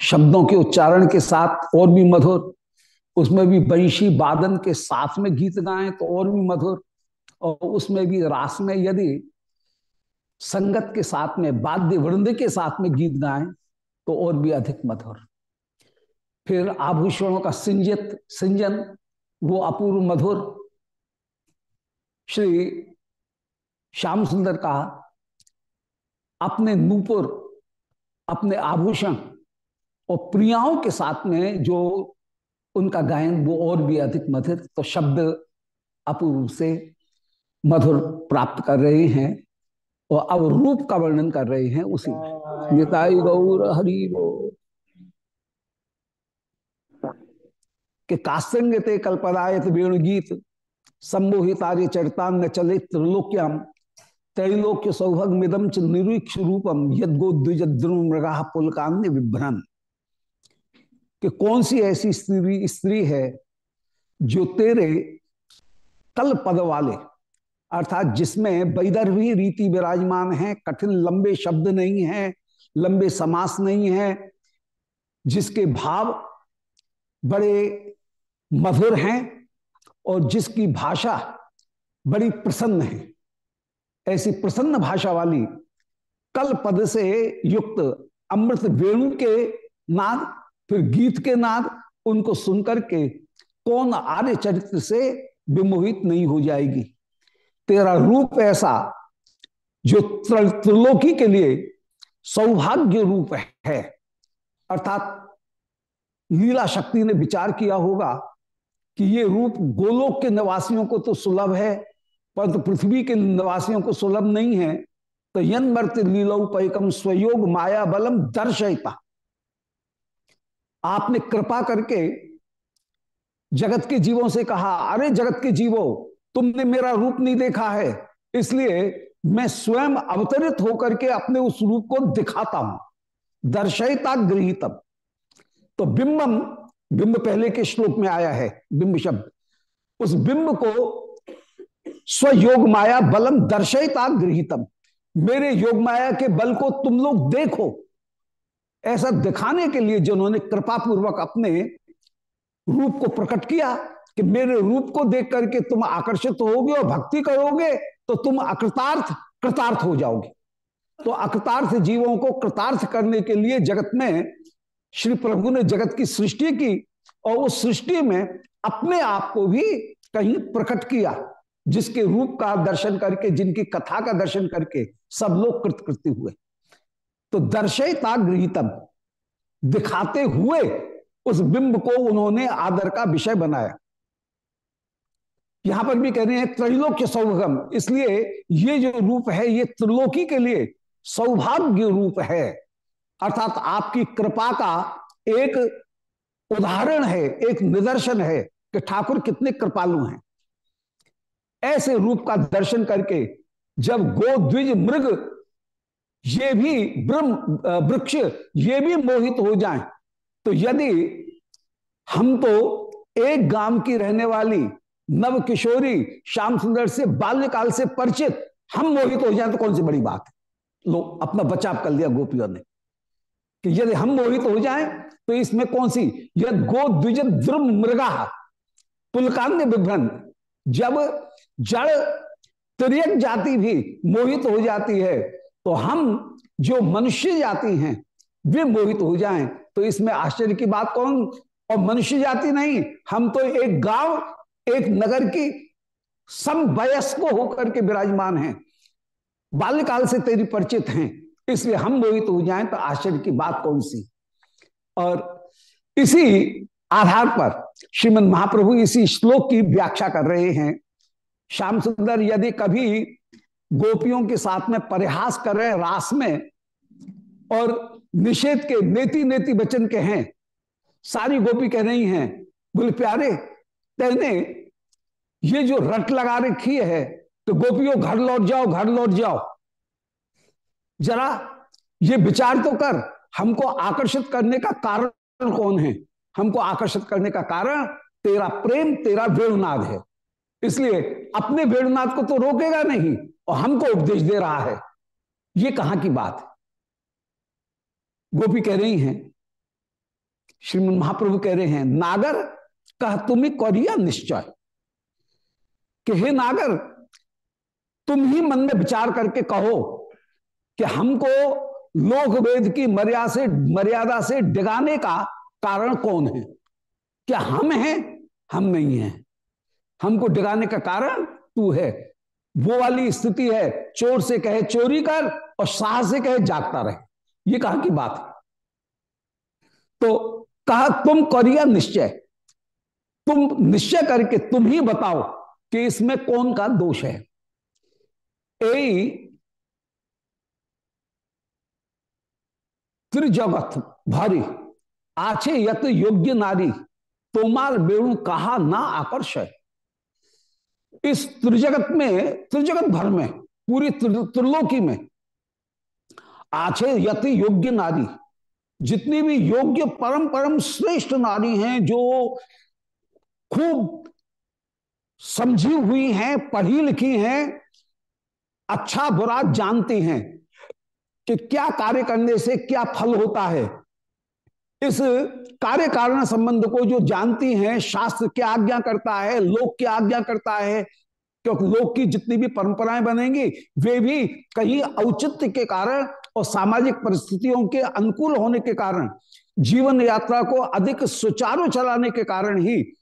शब्दों के उच्चारण के साथ और भी मधुर, उसमें भी बंशी बादन के साथ में गीत गाएँ तो और भी मधुर, और उसमें भी रास में यदि संगत के साथ में वाद्य वृंद के साथ में गीत गाएँ तो और भी अधिक मधुर। फिर आभूषणों का सिंजित, सिंजन, वो अपूर्व मधुर। श्री श्याम सुंदर का अपने नूपुर अपने आभूषण और प्रियाओं के साथ में जो उनका गायन वो और भी अधिक मधुर तो शब्द अपूर्व से मधुर प्राप्त कर रहे हैं और अब रूप का वर्णन कर रहे हैं उसी निताई गौर हरि वो। के कास्तंग ते कल्पदायत वेणुगीत सम्मोहितार्य चरितांग चले त्रिलोक्याम त्रैलोक्य सौभग मिदम च निरीक्ष रूपम यदगोद्विजद्रुमृगा पुलकान्य विभ्रन कि कौन सी ऐसी स्त्री स्त्री है जो तेरे कल पद वाले, अर्थात जिसमें वैदर्भी रीति विराजमान है, कठिन लंबे शब्द नहीं है, लंबे समास नहीं है, जिसके भाव बड़े मधुर हैं और जिसकी भाषा बड़ी प्रसन्न है। ऐसी प्रसन्न भाषा वाली कल पद से युक्त अमृत वेणु के नाद, फिर गीत के नाद, उनको सुनकर के कौन आर्य चरित्र से विमोहित नहीं हो जाएगी? तेरा रूप ऐसा जो त्रिलोकी के लिए सौभाग्य रूप है। अर्थात लीला शक्ति ने विचार किया होगा कि ये रूप गोलोक के निवासियों को तो सुलभ है परंतु पृथ्वी के निवासियों को सुलभ नहीं है तो यन मर्त लीलो पैकम स्वयोग माया बलम दर्शयता। आपने कृपा करके जगत के जीवों से कहा, अरे जगत के जीवो, तुमने मेरा रूप नहीं देखा है, इसलिए मैं स्वयं अवतरित होकर के अपने उस रूप को दिखाता हूँ। दर्शयता गृहितम। तो बिंबम, बिंब पहले के श्लोक में आया है, बिंब शब्द। उस बिंब को स्वयोग माया बलम दर्शयता गृहितम। मेरे योग माया के बल को तुम लोग देखो। ऐसा दिखाने के लिए जिन्होंने कृपा पूर्वक अपने रूप को प्रकट किया कि मेरे रूप को देख करके तुम आकर्षित होगे और भक्ति करोगे तो तुम अकृतार्थ, कृतार्थ हो जाओगे। तो अकृतार्थ जीवों को कृतार्थ करने के लिए जगत में श्री प्रभु ने जगत की सृष्टि की और उस सृष्टि में अपने आप को भी कहीं प्रकट किया। जिसके रूप का दर्शन करके, जिनकी कथा का दर्शन करके सब लोग कृतकृति हुए। तो दर्शयता गृहितम दिखाते हुए उस बिंब को उन्होंने आदर का विषय बनाया। यहाँ पर भी कह रहे हैं, त्रैलोक्य सौभगम, इसलिए ये जो रूप है, ये त्रिलोकी के लिए सौभाग्य रूप है। अर्थात आपकी कृपा का एक उदाहरण है, एक निदर्शन है कि ठाकुर कितने कृपालु हैं। ऐसे रूप का दर्शन करके जब गो द्विज मृग, ये भी ब्रह्म वृक्ष, ये भी मोहित हो जाएँ तो यदि हम तो एक गाँव की रहने वाली नव किशोरी श्याम सुंदर से बाल्यकाल से परिचित, हम मोहित हो जाएँ तो कौन सी बड़ी बात है? लो, अपना बचाव कर लिया गोपियों ने। कि यदि हम मोहित हो जाएँ तो इसमें कौन सी? यद गो द्विज द्रुम मृगा, पुलकान्य विभ्रन, जब जड़ त्रियक जाति भी मोहित हो जाती है। तो हम जो मनुष्य जाति हैं, वे मोहित हो जाएँ। तो इसमें आश्चर्य की बात कौन? और मनुष्य जाति नहीं, हम तो एक गाँव, एक नगर की समवयस्क होकर के विराजमान हैं। बाल्यकाल से तेरी परिचित हैं, इसलिए हम मोहित हो जाएँ तो आश्चर्य की बात कौन सी? और इसी आधार पर श्रीमद महाप्रभु इसी श्लोक की व्याख्या कर रहे हैं। श्याम सुंदर यदि कभी गोपियों के साथ में परिहास कर रहे रास में और निषेध के नेति नेति वचन के हैं, सारी गोपी कह रही हैं, बोले, प्यारे, तेने ये जो रट लगा रखी है तो गोपियों, घर लौट जाओ, घर लौट जाओ। जरा ये विचार तो कर, हमको आकर्षित करने का कारण कौन है? हमको आकर्षित करने का कारण तेरा प्रेम, तेरा वेणुनाद है। इसलिए अपने वेणुनाथ को तो रोकेगा नहीं और हमको उपदेश दे रहा है। ये कहाँ की बात है? गोपी कह रही हैं श्रीमद महाप्रभु कह रहे हैं, नागर, कह तुम्हें करिया निश्चय। कि हे नागर, तुम ही मन में विचार करके कहो कि हमको लोक वेद की मर्यादा से मर्यादा से डिगाने का कारण कौन है? क्या हम हैं? हम नहीं हैं। हमको डिगाने का कारण तू है। वो वाली स्थिति है, चोर से कहे चोरी कर और शाह से कहे जागता रहे। ये कहा की बात है? तो कहा, तुम करिया निश्चय। तुम निश्चय करके तुम ही बताओ कि इसमें कौन का दोष है। ए त्रिजगत भारी, आछे यत योग्य नारी, तोमार बेणु कहा ना आकर्ष है इस त्रिजगत में, त्रिजगत भर में, पूरी त्रिलोकी में, आछे यति योग्य नारी, जितनी भी योग्य परम परम श्रेष्ठ नारी हैं, जो खूब समझी हुई हैं, पढ़ी लिखी हैं अच्छा बुरा जानती हैं, कि क्या कार्य करने से क्या फल होता है। इस कार्य कारण संबंध को जो जानती हैं, शास्त्र क्या आज्ञा करता है, लोक क्या आज्ञा करता है, क्योंकि लोक की जितनी भी परंपराएँ बनेंगी, वे भी कहीं औचित्य के कारण और सामाजिक परिस्थितियों के अनुकूल होने के कारण, जीवन यात्रा को अधिक सुचारू चलाने के कारण ही,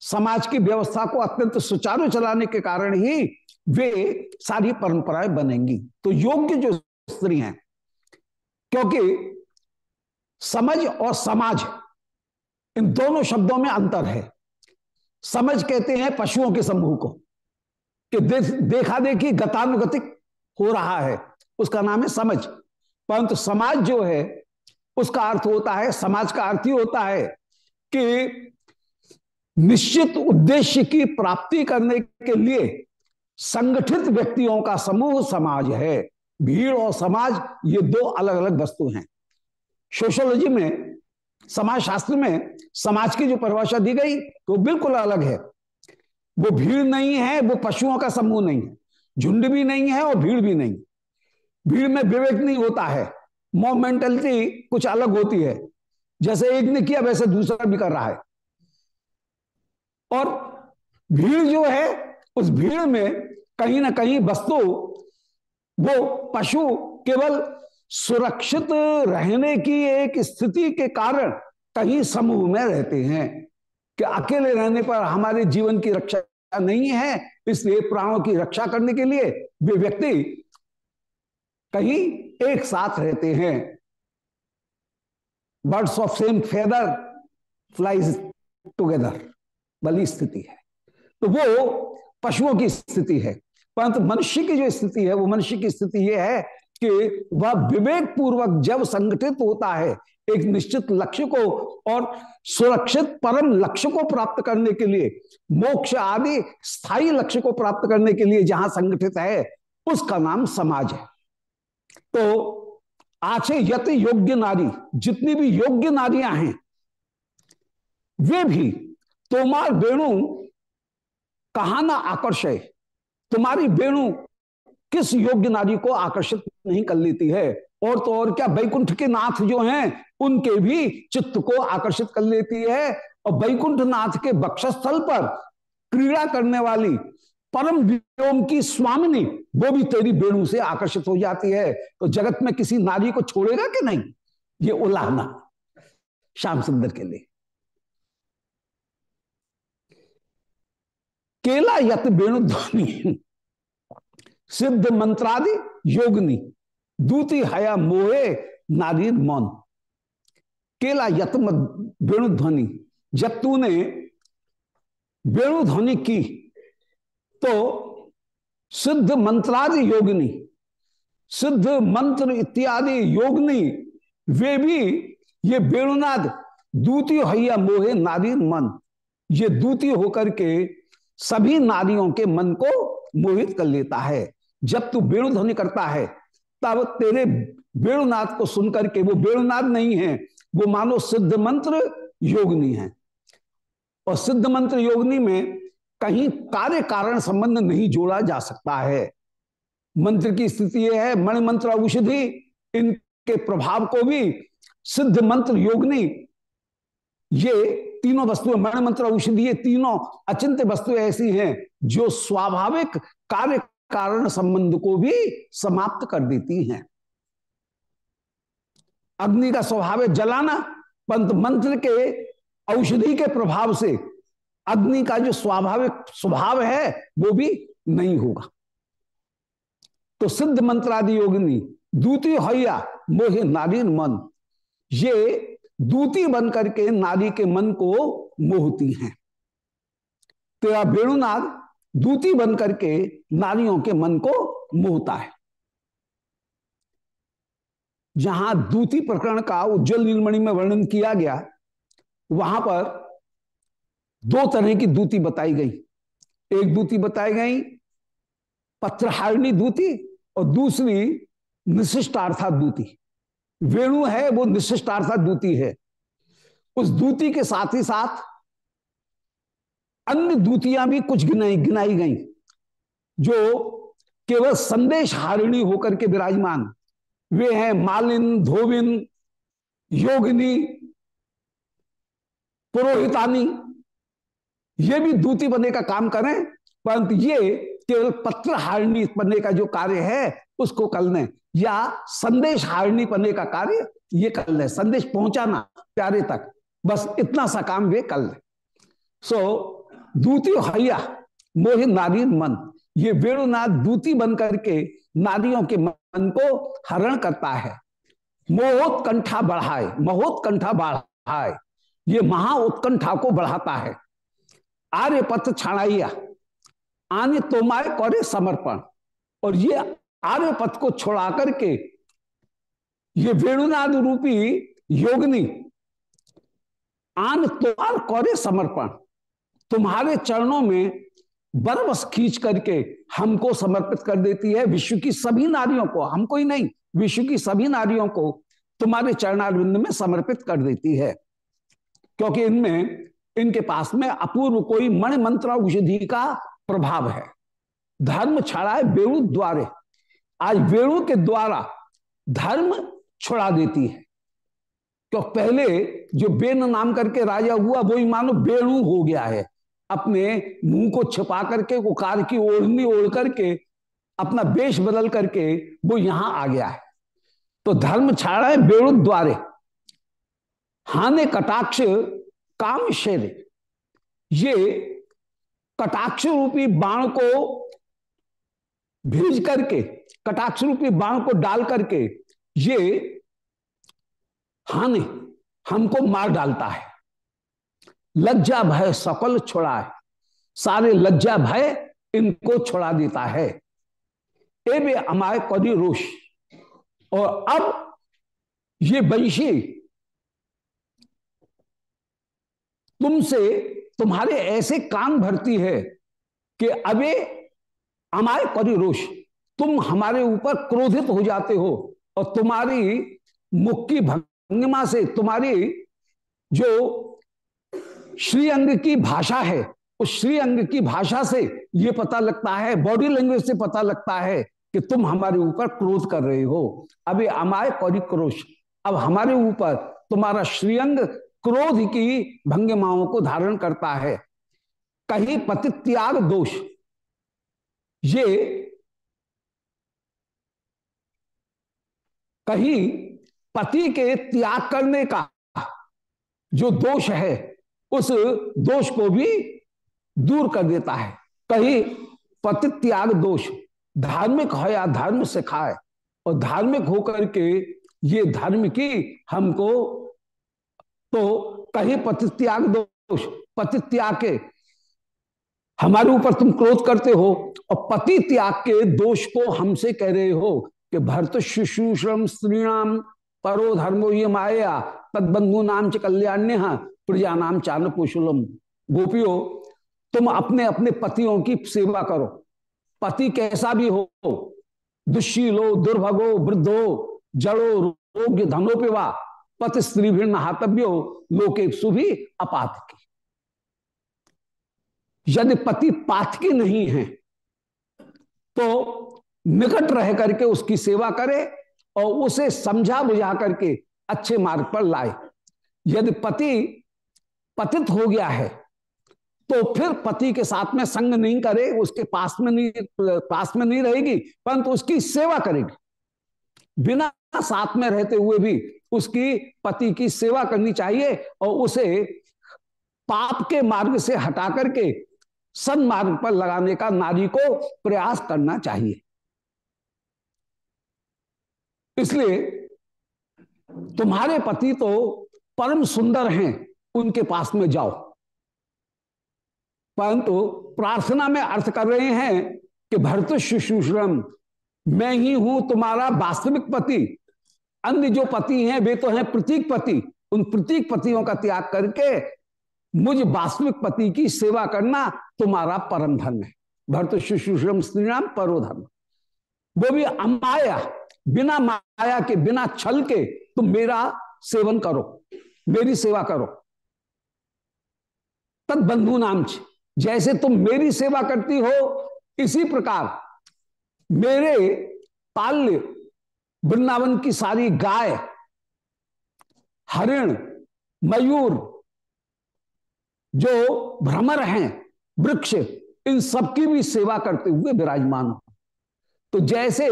समाज की व्यवस्था को अत्यंत सुचारू चलाने के कारण ही, वे सारी परंपराएँ बनेंगी। तो योग्य जो स्त्री हैं, क्योंकि समझ और समाज। इन दोनों शब्दों में अंतर है। समझ कहते हैं पशुओं के समूह को कि दे, देखा देखी गतानुगतिक हो रहा है। उसका नाम है समझ। परंतु समाज जो है उसका अर्थ होता है समाज का अर्थ ही होता है कि निश्चित उद्देश्य की प्राप्ति करने के लिए संगठित व्यक्तियों का समूह समाज है। भीड़ और समाज ये दो अलग अलग वस्तु हैं। सोशोलॉजी में समाज शास्त्र में, समाज की जो परिभाषा दी गई तो बिल्कुल अलग है। वो भीड़ नहीं है, वो पशुओं का समूह नहीं है। झुंड भी नहीं है और भीड़ भी नहीं भीड़ में विवेक नहीं होता है। मोमेंटलिटी कुछ अलग होती है। जैसे एक ने किया, वैसे दूसरा भी कर रहा है। और भीड़ जो है, उस भीड़ में कहीं ना कहीं वस्तु, वो पशु केवल सुरक्षित रहने की एक स्थिति के कारण कहीं समूह में रहते हैं कि अकेले रहने पर हमारे जीवन की रक्षा नहीं है, इसलिए प्राणों की रक्षा करने के लिए वे व्यक्ति कहीं एक साथ रहते हैं। Birds of same feather flies together वाली स्थिति है। तो वो पशुओं की स्थिति है। परंतु मनुष्य की जो स्थिति है, वो मनुष्य की स्थिति ये है कि वह विवेक पूर्वक जब संगठित होता है, एक निश्चित लक्ष्य को और सुरक्षित परम लक्ष्य को प्राप्त करने के लिए, मोक्ष आदि स्थायी लक्ष्य को प्राप्त करने के लिए जहाँ संगठित है, उसका नाम समाज है। तो आचे यत योग्य नारी, जितनी भी योग्य नारियाँ हैं, वे भी, तोमार वेणु कहा ना आकर्षय। तुम्हारी वेणु किस योग्य नारी को आकर्षित नहीं कर लेती है? और तो और क्या बैकुंठ के नाथ जो हैं, उनके भी चित्त को आकर्षित कर लेती है? और बैकुंठ नाथ के बक्षस्थल पर क्रीड़ा करने वाली परम व्योम की स्वामिनी, वो भी तेरी वेणु से आकर्षित हो जाती है। तो जगत में किसी नारी को छोड़ेगा कि नहीं? ये उलाहना, श्याम सुंदर के लिए। केला यत वेणु ध्वनि सिद्ध मंत्रादि योगनी, दूती हया मोहे नारी मौन। केला यत्म वेणुध्वनि जब तूने वेणुध्वनि की तो सिद्ध मंत्रादि योगनी, सिद्ध मंत्र इत्यादि योगनी, वे भी ये वेणुनाद दूती हैया मोहे नारी मन, ये दूती होकर के सभी नारियों के मन को मोहित कर लेता है। जब तू वेणु ध्वनि करता है, तब तेरे वेणुनाथ को सुनकर के वो वेणुनाथ नहीं है, वो मानो सिद्ध मंत्र योगनी है। और सिद्ध मंत्र योगनी में कहीं कार्य कारण संबंध नहीं जोड़ा जा सकता है। मंत्र की स्थिति यह है, मणि मंत्र औषधि, इनके प्रभाव को भी सिद्ध मंत्र योगनी, ये तीनों वस्तुएँ, मण मंत्र औषधि, ये तीनों अचिंत्य वस्तुएँ ऐसी हैं जो स्वाभाविक कार्य कारण संबंध को भी समाप्त कर देती हैं। अग्नि का स्वभाव है जलाना, पंत मंत्र के औषधि के प्रभाव से अग्नि का जो स्वाभाविक स्वभाव है, वो भी नहीं होगा। तो सिद्ध मंत्रादि योगिनी, दूती हैया मोहे नारी मन, ये दूती बन करके नारी के मन को मोहती हैं। तेरा वेणुनाद दूती बन करके नारियों के मन को मोहता है। जहाँ दूती प्रकरण का उज्जवल नीलमणि में वर्णन किया गया, वहाँ पर दो तरह की दूती बताई गई। एक दूती बताई गई पत्रहारिणी दूती और दूसरी निशिष्टार्था दूती। वेणु है, वो निशिष्टार्था दूती है। उस दूती के साथ ही साथ अन्य दूतियाँ भी कुछ गिनाई गिनाई गई, जो केवल संदेश हारिणी होकर के विराजमान। वे हैं मालिन, धोबिन, योगिनी, पुरोहितानी। ये भी दूती बनने का काम करें, परंतु ये केवल पत्र हारणी बनने का जो कार्य है, उसको कर लें। या संदेश हारणी बनने का कार्य, ये कर लें। संदेश पहुंचाना, प्यारे तक। बस इतना सा काम वे कर लें। सो दूती हैया मोहि नारी मन। ये वेणुनाथ दूती बन करके नारियों के मन को हरण करता है। मोहोत्कंठा बढ़ाए महोत्कंठा बढ़ाए। ये महा उत्कंठा को बढ़ाता है। आर्य पथ छाड़ाइया, आने तोमाए करे समर्पण। और ये आर्य पथ को छोड़ा करके ये वेणुनाद रूपी योगनी, आन तोमार करे समर्पण। तुम्हारे चरणों में बरबस खींच करके हमको समर्पित कर देती है विश्व की सभी नारियों को, हमको ही नहीं, विश्व की सभी नारियों को तुम्हारे चरणारविंद में समर्पित कर देती है। क्योंकि इनमें, इनके पास में अपूर्व कोई मण मंत्र औषधि का प्रभाव है। धर्म छड़ा है वेणु द्वारे। आज वेणु के द्वारा धर्म छुड़ा देती है। क्यों? पहले जो बेन नाम करके राजा हुआ, वही मानो बेणु हो गया है। अपने मुँह को छिपा करके वो कार की ओढ़नी ओढ़ करके, अपना वेश बदल करके, वो यहाँ आ गया है। तो धर्म छाड़ा है बेणु द्वारे। हाने कटाक्ष काम शेर। ये कटाक्ष रूपी बाण को भेज करके, कटाक्ष रूपी बाण को डाल करके, ये हानि हमको मार डालता है। लज्जा भय सकल छोड़ा है सारे लज्जा भय इनको छोड़ा देता है। ए अमाय कदी रोष। और अब ये वंशी तुमसे तुम्हारे ऐसे कान भरती है कि अबे अमाय करी रोष, तुम हमारे ऊपर क्रोधित हो जाते हो और तुम्हारी मुख की भंगिमा से तुम्हारी जो श्री अंग की भाषा है। उस श्री अंग की भाषा से ये पता लगता है बॉडी लैंग्वेज से पता लगता है कि तुम हमारे ऊपर क्रोध कर रहे हो। अभी अमाय कौरी क्रोश अब हमारे ऊपर तुम्हारा श्रीअंग क्रोध की भंगिमाओं को धारण करता है। कहीं पति त्याग दोष। ये कहीं पति के त्याग करने का जो दोष है उस दोष को भी दूर कर देता है। कहीं पति त्याग दोष, धार्मिक हो या धर्म सिखाए और धार्मिक होकर के ये धर्म की हमको तो कहीं पति त्याग दोष पति त्याग के हमारे ऊपर तुम क्रोध करते हो, और पति त्याग के दोष को हमसे कह रहे हो कि भरत शुश्रूषम स्त्रीणाम परो धर्मो ये माया तदबंधु नाम च कल्याण्य प्रजा नाम चान कुशलम गोपियो, तुम अपने अपने पतियों की सेवा करो। पति कैसा भी हो, दुशीलो, दुर्भगो, वृद्धो, जड़ो, रोग्य, धनोपिवा, पति, स्त्री भी नहातव्यो लोके सुभी अपात की यदि पति पातकी नहीं है तो निकट रह करके उसकी सेवा करे और उसे समझा बुझा करके अच्छे मार्ग पर लाए। यदि पति पतित हो गया है तो फिर पति के साथ में संग नहीं करे, उसके पास में नहीं, पास में नहीं रहेगी, परंतु उसकी सेवा करेगी। बिना साथ में रहते हुए भी उसकी पति की सेवा करनी चाहिए और उसे पाप के मार्ग से हटा करके सन्मार्ग पर लगाने का नारी को प्रयास करना चाहिए। इसलिए तुम्हारे पति तो परम सुंदर हैं, उनके पास में जाओ। परंतु प्रार्थना में अर्थ कर रहे हैं कि भरत शुश्रूषम मैं ही हूँ तुम्हारा वास्तविक पति। अन्य जो पति हैं, वे तो हैं प्रतीक पति। उन प्रतीक पतियों का त्याग करके मुझ वास्तविक पति की सेवा करना तुम्हारा परम धर्म है। भरत शुश्रूषम स्त्री नाम परो धर्म वो भी अमाया, बिना माया के, बिना छल के तुम मेरा सेवन करो, मेरी सेवा करो। तद बंधु नाम जैसे तुम मेरी सेवा करती हो, इसी प्रकार मेरे पाल्य वृंदावन की सारी गाय, हरिण, मयूर, जो भ्रमर हैं, वृक्ष, इन सबकी भी सेवा करते हुए विराजमान हो। तो जैसे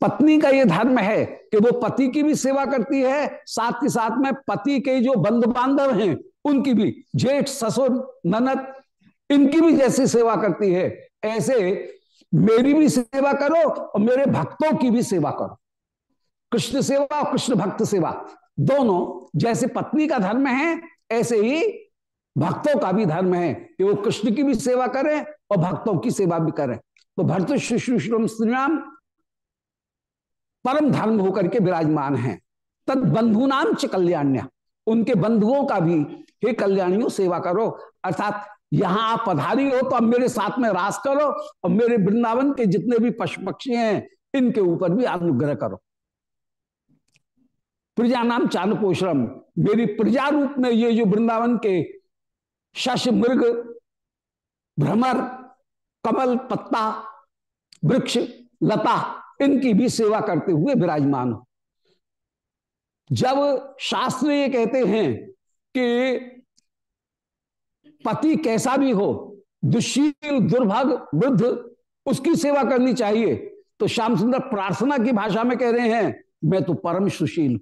पत्नी का ये धर्म है कि वो पति की भी सेवा करती है साथ ही साथ में पति के जो बंधु बांधव हैं उनकी भी जेठ ससुर ननद इनकी भी जैसी सेवा करती है ऐसे मेरी भी सेवा करो और मेरे भक्तों की भी सेवा करो कृष्ण सेवा और कृष्ण भक्त सेवा दोनों जैसे पत्नी का धर्म है ऐसे ही भक्तों का भी धर्म है कि वो कृष्ण की भी सेवा करें और भक्तों की सेवा भी करें तो भरत श्रीश्रम श्रीराम परम धर्म होकर के विराजमान हैं। तद बंधु नाम च कल्याण्य। उनके बंधुओं का भी हे कल्याणियों, सेवा करो। अर्थात यहाँ आप पधारी हो तो अब मेरे साथ में रास करो और मेरे वृंदावन के जितने भी पशु पक्षी हैं, इनके ऊपर भी अनुग्रह करो। प्रजा नाम चानुपोश्रम मेरी प्रजा रूप में ये जो वृंदावन के शश मृग भ्रमर, कमल, पत्ता, वृक्ष, लता इनकी भी सेवा करते हुए विराजमान हो। जब शास्त्र ये कहते हैं कि पति कैसा भी हो, दुशील, दुर्भग, वृद्ध, उसकी सेवा करनी चाहिए। तो श्याम सुंदर प्रार्थना की भाषा में कह रहे हैं, मैं तो परम सुशील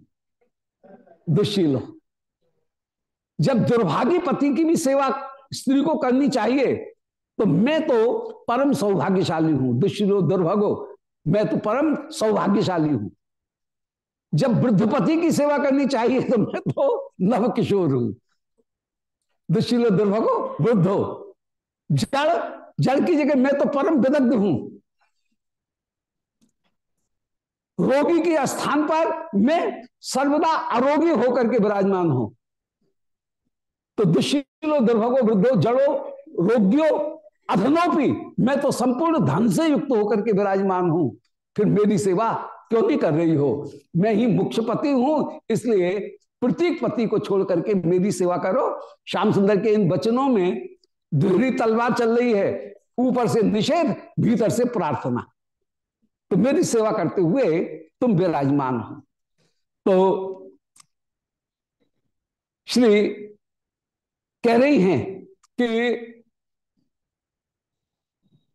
दुशील हूँ। जब दुर्भाग्य पति की भी सेवा स्त्री को करनी चाहिए तो मैं तो परम सौभाग्यशाली हूँ, दुशीलो, दुर्भगो मैं तो परम सौभाग्यशाली हूँ। जब वृद्धपति की सेवा करनी चाहिए तो मैं तो नव किशोर हूँ। दुशीलो दुर्भगो, वृद्ध हो जड़ जड़ की जगह मैं तो परम विदग्ध हूँ। रोगी के स्थान पर मैं सर्वदा आरोगी होकर के विराजमान हूँ। तो दुशीलो दुर्भगो, वृद्धो, जड़ो, रोगियो अधनोपी मैं तो संपूर्ण धन से युक्त होकर के विराजमान हूँ। फिर मेरी सेवा क्यों नहीं कर रही हो? मैं ही मुख्य पति हूँ, इसलिए प्रतीक पति को छोड़ करके मेरी सेवा करो। श्याम सुंदर के इन वचनों में दोहरी तलवार चल रही है। ऊपर से निषेध, भीतर से प्रार्थना। तो मेरी सेवा करते हुए तुम विराजमान हो। तो श्री कह रही हैं कि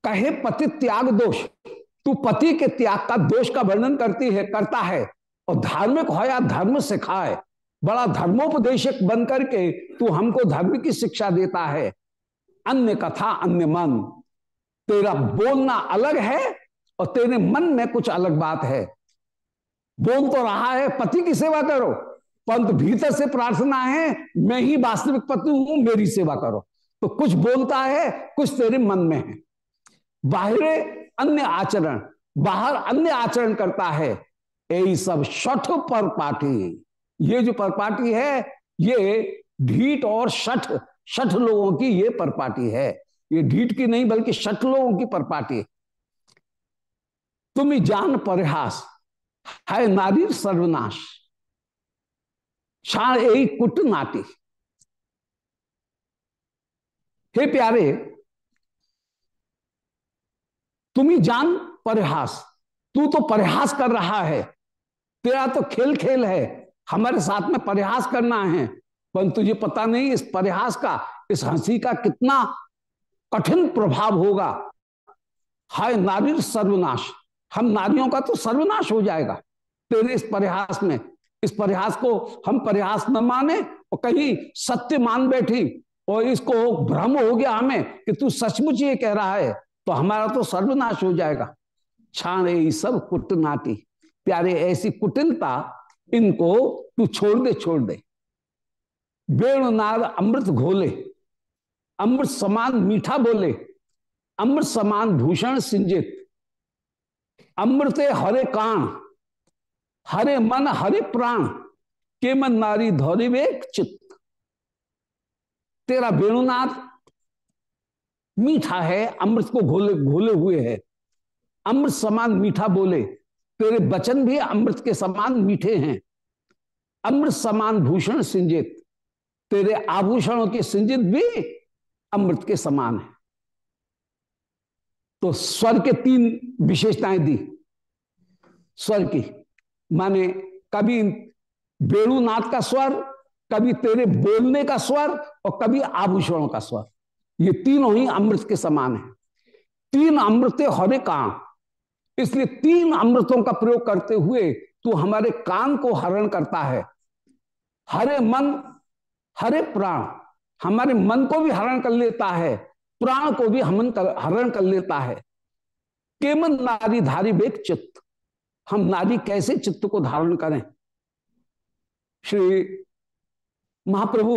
कहे पति त्याग दोष। तू पति के त्याग का दोष का वर्णन करती है, करता है। और धार्मिक हो या धर्म सिखाए, बड़ा धर्मोपदेशक बन करके तू हमको धर्म की शिक्षा देता है। अन्य कथा, अन्य मन। तेरा बोलना अलग है और तेरे मन में कुछ अलग बात है। बोल तो रहा है, पति की सेवा करो, परंतु भीतर से प्रार्थना है, मैं ही वास्तविक पति हूँ, मेरी सेवा करो। तो कुछ बोलता है, कुछ तेरे मन में है। बाहरे अन्य आचरण, बाहर अन्य आचरण करता है। यही सब शठ पर पाठी ये जो परपाटी है, ये ढीठ और शठ शठ लोगों की ये परपाटी है। ये ढीठ की नहीं, बल्कि शठ लोगों की परपाटी तुम जान परिहास है नारी सर्वनाश। क्षण यही कुट नाटी। हे प्यारे तुम ही जान परिहास। तू तो परिहास कर रहा है। तेरा तो खेल खेल है। हमारे साथ में परिहास करना है। परंतु तुझे पता नहीं इस परिहास का, इस हँसी का कितना कठिन प्रभाव होगा। हाय नारी सर्वनाश। हम नारियों का तो सर्वनाश हो जाएगा। तेरे इस परिहास में, इस परिहास को हम परिहास न माने और कहीं सत्य मान बैठी। और इसको भ्रम हो गया हमें कि तू सचमुच ये कह रहा है। तो हमारा तो सर्वनाश हो जाएगा। छाणे सब कुटनाटी। प्यारे, ऐसी कुटिलता इनको तू छोड़ दे छोड़ दे। बेणुनाद अमृत घोले, अमृत समान मीठा बोले, अमृत समान भूषण सिंजित। अमृत हरे कान, हरे मन, हरे प्राण, के मन नारी धौरिवेक चित्त। तेरा वेणुनाथ मीठा है, अमृत को घोले घोले हुए है। अमृत समान मीठा बोले, तेरे वचन भी अमृत के समान मीठे हैं। अमृत समान भूषण सिंजित, तेरे आभूषणों के सिंजित भी अमृत के समान है। तो स्वर के तीन विशेषताएँ दी। स्वर की, माने कभी वेणुनाथ का स्वर, कभी तेरे बोलने का स्वर और कभी आभूषणों का स्वर। ये तीनों ही अमृत के समान है। तीन अमृत हरे काम इसलिए तीन अमृतों का प्रयोग करते हुए तू हमारे कान को हरण करता है। हरे मन, हरे प्राण हमारे मन को भी हरण कर लेता है, प्राण को भी हमन कर, हरण कर लेता है। केमन नारी धारी बेग चित्त? हम नारी कैसे चित्त को धारण करें? श्री महाप्रभु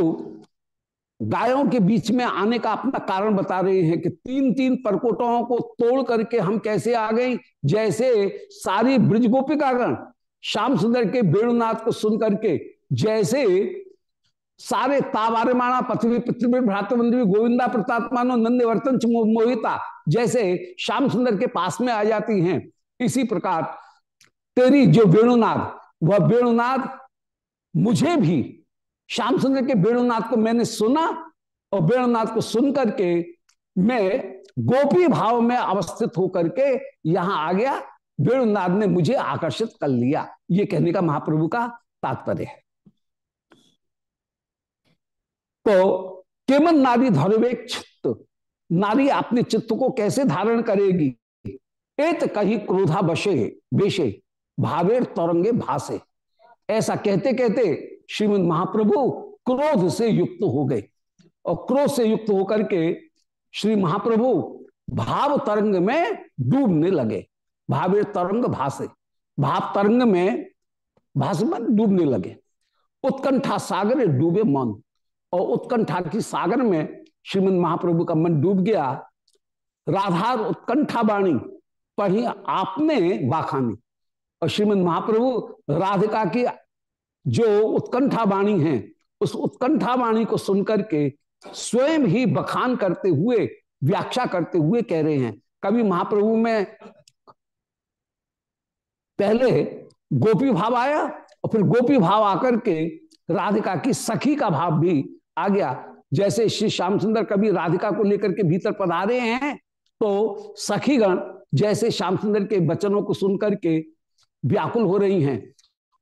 गायों के बीच में आने का अपना कारण बता रहे हैं कि तीन तीन परकोटों को तोड़ करके हम कैसे आ गए? जैसे सारी ब्रिज गोपिकागण श्याम सुंदर के वेणुनाथ को सुन करके, जैसे सारे तावारे माणा पृथ्वी पृथ्वी भ्रातृबंधु गोविंदा प्रतात्मानो नंद वर्तन मोहिता, जैसे श्याम सुंदर के पास में आ जाती हैं। इसी प्रकार तेरी जो वेणुनाद वह वेणुनाद मुझे भी श्याम सुंदर के वेणुनाथ को मैंने सुना और वेणुनाथ को सुन करके मैं गोपी भाव में अवस्थित होकर के यहाँ आ गया। वेणुनाथ ने मुझे आकर्षित कर लिया। ये कहने का महाप्रभु का तात्पर्य है। तो केवल नारी धरवेक चित्त? नारी अपने चित्त को कैसे धारण करेगी? एत कहीं क्रोधा बशे बेशे भावेर तरंगे भासे। ऐसा कहते कहते श्रीमद महाप्रभु क्रोध से युक्त हो गए। और क्रोध से युक्त होकर के श्री महाप्रभु भाव तरंग में डूबने लगे। भावे तरंग भाषे भाव तरंग में भाषमन डूबने लगे। उत्कंठा सागर डूबे मन। और उत्कंठा की सागर में श्रीमद महाप्रभु का मन डूब गया। राधार उत्कंठा बाणी पढ़ी आपने बाखानी और श्रीमद महाप्रभु राधिका की जो उत्कंठा वाणी है, उस उत्कंठा वाणी को सुनकर के स्वयं ही बखान करते हुए, व्याख्या करते हुए कह रहे हैं। कभी महाप्रभु में पहले गोपी भाव आया और फिर गोपी भाव आकर के राधिका की सखी का भाव भी आ गया। जैसे श्री श्याम सुंदर कभी राधिका को लेकर के भीतर पधारे हैं तो सखीगण जैसे श्याम सुंदर के वचनों को सुनकर के व्याकुल हो रही हैं।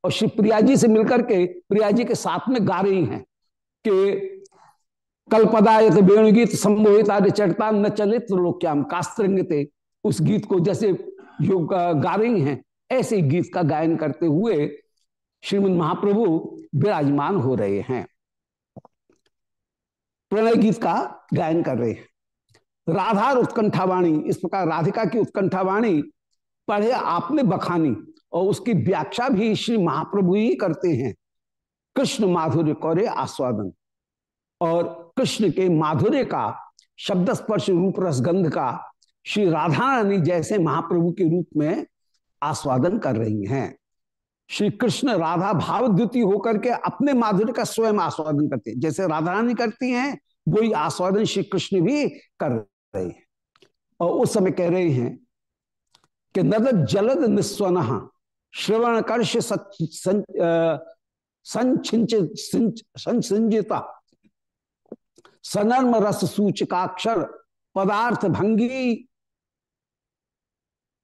और श्री प्रिया जी से मिलकर के प्रिया जी के साथ में गा रही हैं कि कल्पदायत वेणुगीत संबोहित आदि चढ़ता न चले त्रिलोक्याम कास्त्रंगते उस गीत को जैसे जो गा रही हैं, ऐसे गीत का गायन करते हुए श्रीमद महाप्रभु विराजमान हो रहे हैं। प्रणय गीत का गायन कर रहे हैं। राधार उत्कंठावाणी इस प्रकार राधिका की उत्कंठावाणी पढ़े आपने बखानी। और उसकी व्याख्या भी श्री महाप्रभु ही करते हैं। कृष्ण माधुर्य करे आस्वादन। और कृष्ण के माधुर्य का शब्द स्पर्श रूप रसगंध का, श्री राधा रानी जैसे महाप्रभु के रूप में आस्वादन कर रही हैं। श्री कृष्ण राधा भाव द्युति होकर के अपने माधुर्य का स्वयं आस्वादन करते हैं। जैसे राधा रानी करती हैं, वही आस्वादन श्री कृष्ण भी कर रहे हैं। और उस समय कह रहे हैं कि नद जलद निस्वन। श्रवण कर्ष संचिता सनर्म रस सूचकाक्षर पदार्थ भंगी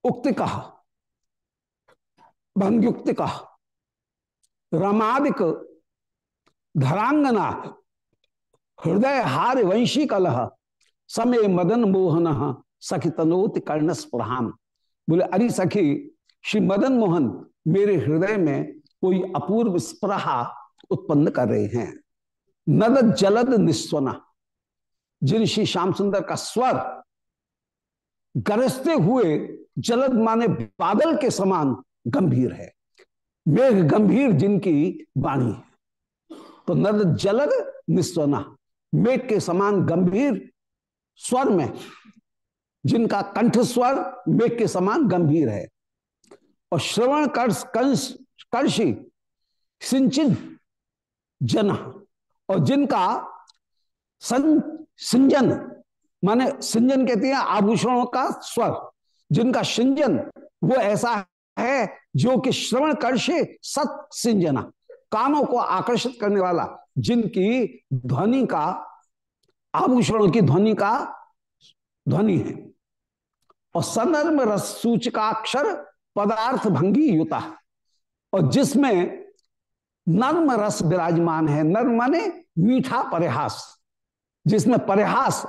उक्ति कहा भंग्युक्ति कहा रमादिक धरांगना हृदय हार वंशी कलह समय मदन मोहन सखी तनोत कर्ण स्प्रहाम बोले, अरे सखी श्री मदन मोहन मेरे हृदय में कोई अपूर्व स्प्रहा उत्पन्न कर रहे हैं। नद जलद निस्वना, जिन श्री श्याम सुंदर का स्वर गरजते हुए जलद माने बादल के समान गंभीर है। मेघ गंभीर जिनकी वाणी है। तो नद जलद निस्वना, मेघ के समान गंभीर स्वर में जिनका कंठ स्वर मेघ के समान गंभीर है। और श्रवण कर्ष कंस कर्षी सिंचित जन और जिनका सं, सिंजन माने सिंजन कहते हैं आभूषणों का स्वर जिनका सिंजन वो ऐसा है जो कि श्रवण कर्षे सत सिंजना कानों को आकर्षित करने वाला जिनकी ध्वनि का आभूषणों की ध्वनि का ध्वनि है। और सनर्म रस सूचकाक्षर पदार्थ भंगी युता। और जिसमें नर्म रस विराजमान है, नर्म माने मीठा परिहास, जिसमें परिहास,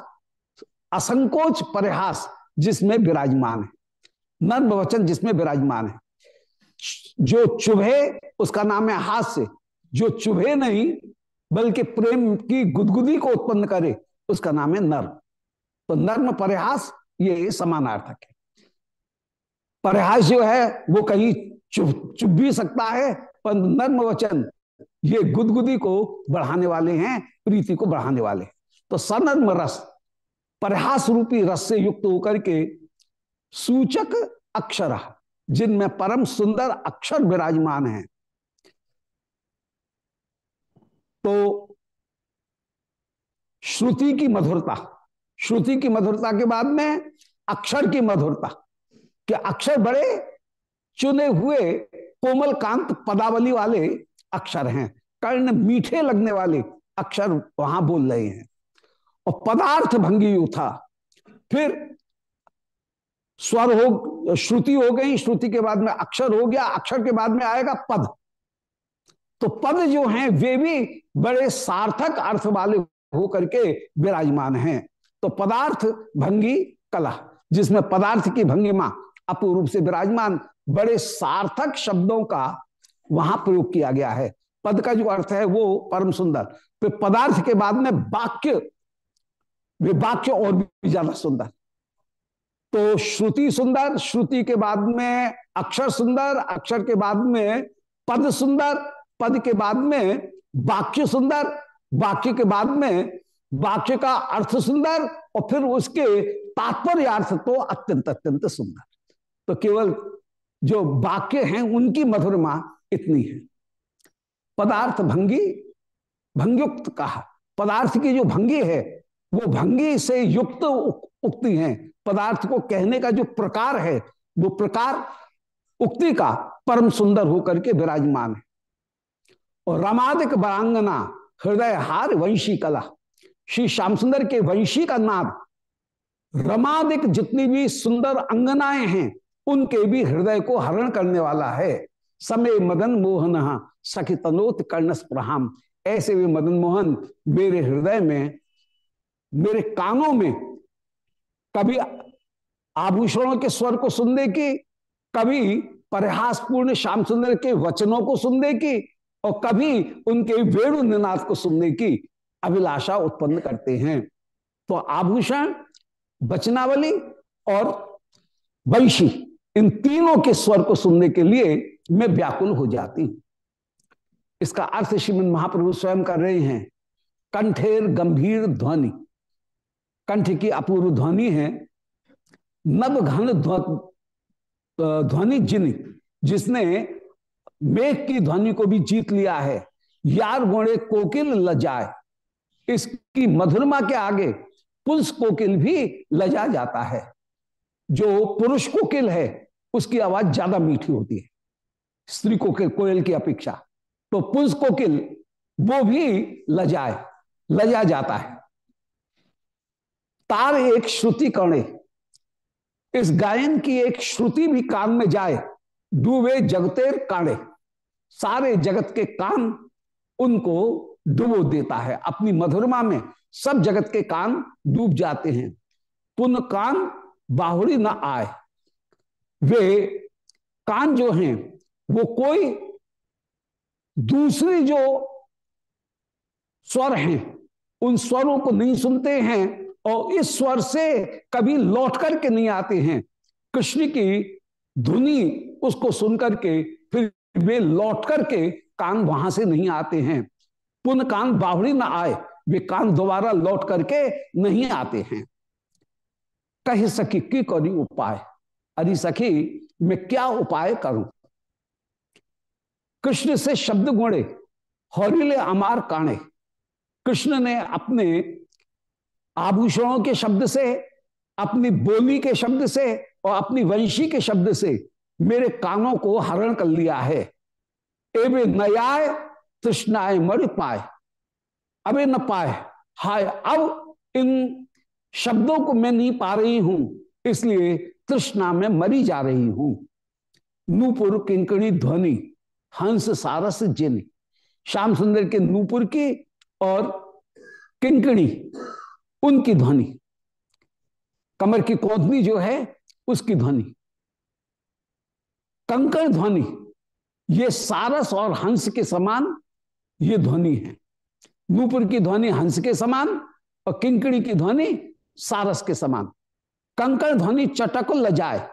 असंकोच परिहास जिसमें विराजमान है। नर्म वचन जिसमें विराजमान है। जो चुभे, उसका नाम है हास्य। जो चुभे नहीं, बल्कि प्रेम की गुदगुदी को उत्पन्न करे, उसका नाम है नर्म। तो नर्म परिहास, ये समानार्थक है। परिहास जो है, वो कहीं चुभ चुभ भी सकता है, पर नर्म वचन ये गुदगुदी को बढ़ाने वाले हैं, प्रीति को बढ़ाने वाले तो सनर्म रस, परिहास रूपी रस से युक्त होकर के सूचक अक्षर, जिनमें परम सुंदर अक्षर विराजमान है। तो श्रुति की मधुरता, श्रुति की मधुरता के बाद में अक्षर की मधुरता। कि अक्षर बड़े, चुने हुए, कोमल कांत पदावली वाले अक्षर हैं। कर्ण मीठे लगने वाले अक्षर वहाँ बोल रहे हैं। और पदार्थ भंगी था फिर स्वर हो, श्रुति हो गई। श्रुति के बाद में अक्षर हो गया। अक्षर के बाद में आएगा पद। तो पद जो हैं, वे भी बड़े सार्थक अर्थ वाले होकर के विराजमान हैं। तो पदार्थ भंगी कला, जिसमें पदार्थ की भंगिमा अपूर्व से विराजमान, बड़े सार्थक शब्दों का वहाँ प्रयोग किया गया है। पद का जो अर्थ है वो परम सुंदर। फिर पदार्थ के बाद में वाक्य वे वाक्य और भी ज़्यादा सुंदर। तो श्रुति सुंदर, श्रुति के बाद में अक्षर सुंदर, अक्षर के बाद में पद सुंदर, पद के बाद में वाक्य सुंदर, वाक्य के बाद में वाक्य का अर्थ सुंदर, और फिर उसके तात्पर्य अर्थ तो अत्यंत अत्यंत सुंदर। तो केवल जो वाक्य हैं, उनकी मधुरमा इतनी है। पदार्थ भंगी, भंगयुक्त कहा। पदार्थ की जो भंगी है, वो भंगी से युक्त उक्ति है। पदार्थ को कहने का जो प्रकार है, वो प्रकार उक्ति का परम सुंदर होकर के विराजमान है। और रमादिक बरांगना, हृदय हार वंशी कला। श्री श्याम सुंदर के वंशी का नाद। रमादिक जितनी भी सुंदर अंगनाएँ हैं उनके भी हृदय को हरण करने वाला है। समय मदन मोहन सखी तनोत कर्णस प्रहाम। ऐसे भी मदन मोहन, मेरे हृदय में, मेरे कानों में, कभी आभूषणों के स्वर को सुनने की, कभी परिहासपूर्ण श्याम सुंदर के वचनों को सुनने की, और कभी उनके वेणु निनाद को सुनने की अभिलाषा उत्पन्न करते हैं। तो आभूषण बचनावली और वंशी। इन तीनों के स्वर को सुनने के लिए मैं व्याकुल हो जाती हूँ। इसका अर्थ श्रीमद महाप्रभु स्वयं कर रहे हैं। कंठेर गंभीर ध्वनि। कंठ की अपूर्व ध्वनि है। नव घन ध्वनि जिन, जिसने मेघ की ध्वनि को भी जीत लिया है। यार गोड़े कोकिल लजाए इसकी मधुरमा के आगे पुरुष कोकिल भी लजा जाता है। जो पुरुष कोकिल है, उसकी आवाज़ ज़्यादा मीठी होती है। स्त्री कोकिल, कोयल की अपेक्षा। तो पुरुष कोकिल, वो भी लजाए, लजा जाता है। तार एक श्रुति कणे। इस गायन की एक श्रुति भी कान में जाए, डूबे जगतेर काणे। सारे जगत के कान उनको डुबो देता है। अपनी मधुरमा में सब जगत के कान डूब जाते हैं। पुन कान बाहुड़ी न आए। वे कान जो हैं, वो कोई दूसरी जो स्वर हैं, उन स्वरों को नहीं सुनते हैं और इस स्वर से कभी लौट करके नहीं आते हैं। कृष्ण की धुनी उसको सुनकर के फिर वे लौट करके कान वहाँ से नहीं आते हैं। पुनः कान बावड़ी ना आए, वे कान दोबारा लौट करके नहीं आते हैं। कह सकी की करी उपाय? अरे सखी, मैं क्या उपाय करूँ? कृष्ण से शब्द गुणे हौरीले अमार काणे। कृष्ण ने अपने आभूषणों के शब्द से, अपनी बोली के शब्द से और अपनी वंशी के शब्द से मेरे कानों को हरण कर लिया है। एवे नयाय तृष्णाए मर पाए अबे न पाए हाय, अब इन शब्दों को मैं नहीं पा रही हूँ, इसलिए तृष्णा में मरी जा रही हूँ। नूपुर किंकणी ध्वनि, हंस सारस जिन। श्याम सुंदर के नूपुर की और किंकणी उनकी ध्वनि। कमर की कोदनी जो है, उसकी ध्वनि। कंकण ध्वनि, ये सारस और हंस के समान, ये ध्वनि है। नूपुर की ध्वनि हंस के समान और किंकड़ी की ध्वनि सारस के समान। कंकण ध्वनि चटक लजाए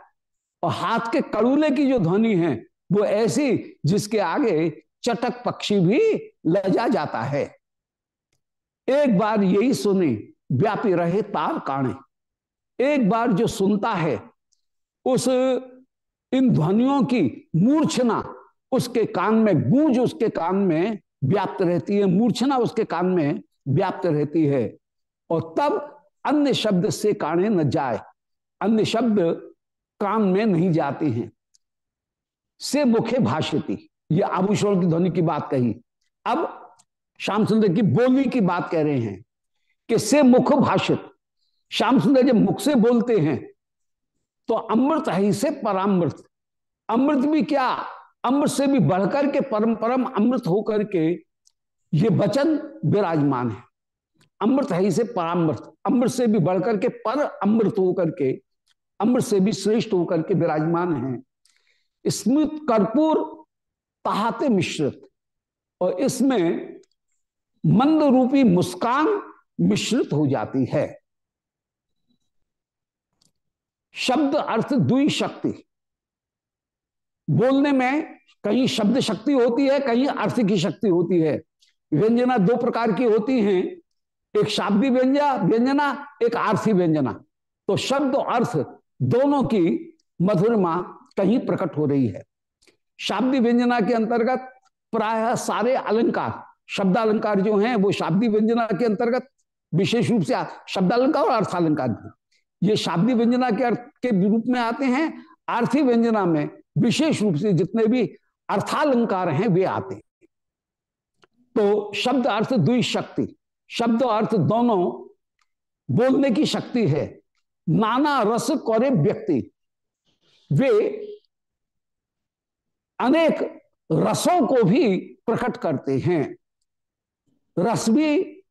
और हाथ के कड़ूले की जो ध्वनि है, वो ऐसी जिसके आगे चटक पक्षी भी लजा जाता है। एक बार यही सुने, व्यापी रहे तार काणे। एक बार जो सुनता है, उस इन ध्वनियों की मूर्छना उसके कान में, गूंज उसके कान में व्याप्त रहती है, मूर्छना उसके कान में व्याप्त रहती है। और तब अन्य शब्द से काने न जाए, अन्य शब्द कान में नहीं जाते हैं। से मुखे भाषिती ये आभूषण की ध्वनि की बात कही। अब श्याम सुंदर की बोली की बात कह रहे हैं कि से मुख भाषित श्याम सुंदर जब मुख से बोलते हैं तो अमृत ही से परामृत। अमृत भी क्या? अमृत से भी बढ़कर के परम परम अमृत होकर के ये वचन विराजमान है। अमृत है से परामृत। अमृत से भी बढ़कर के पर अमृत होकर के, अमृत से भी श्रेष्ठ होकर के विराजमान है। स्मृत कर्पूर तहाते मिश्रित। और इसमें मंद रूपी मुस्कान मिश्रित हो जाती है। शब्द अर्थ दुई शक्ति। बोलने में कहीं शब्द शक्ति होती है, कहीं अर्थ की शक्ति होती है। व्यंजना दो प्रकार की होती हैं। एक शाब्दी व्यंजना व्यंजना, एक आर्थी व्यंजना। तो शब्द और अर्थ दोनों की मधुरमा कहीं प्रकट हो रही है। शाब्दी व्यंजना के अंतर्गत प्राय सारे अलंकार शब्द अलंकार जो हैं, वो शाब्दी व्यंजना के अंतर्गत, विशेष रूप से शब्दालंकार और अर्थालंकार भी। ये शाब्दी व्यंजना के अर्थ के रूप में आते हैं, आर्थी व्यंजना में विशेष रूप से जितने भी अर्थालंकार हैं, वे आते हैं। तो शब्द अर्थ द्वि शक्ति शब्द अर्थ दोनों बोलने की शक्ति है। नाना रस करे व्यक्ति। वे अनेक रसों को भी प्रकट करते हैं। रस भी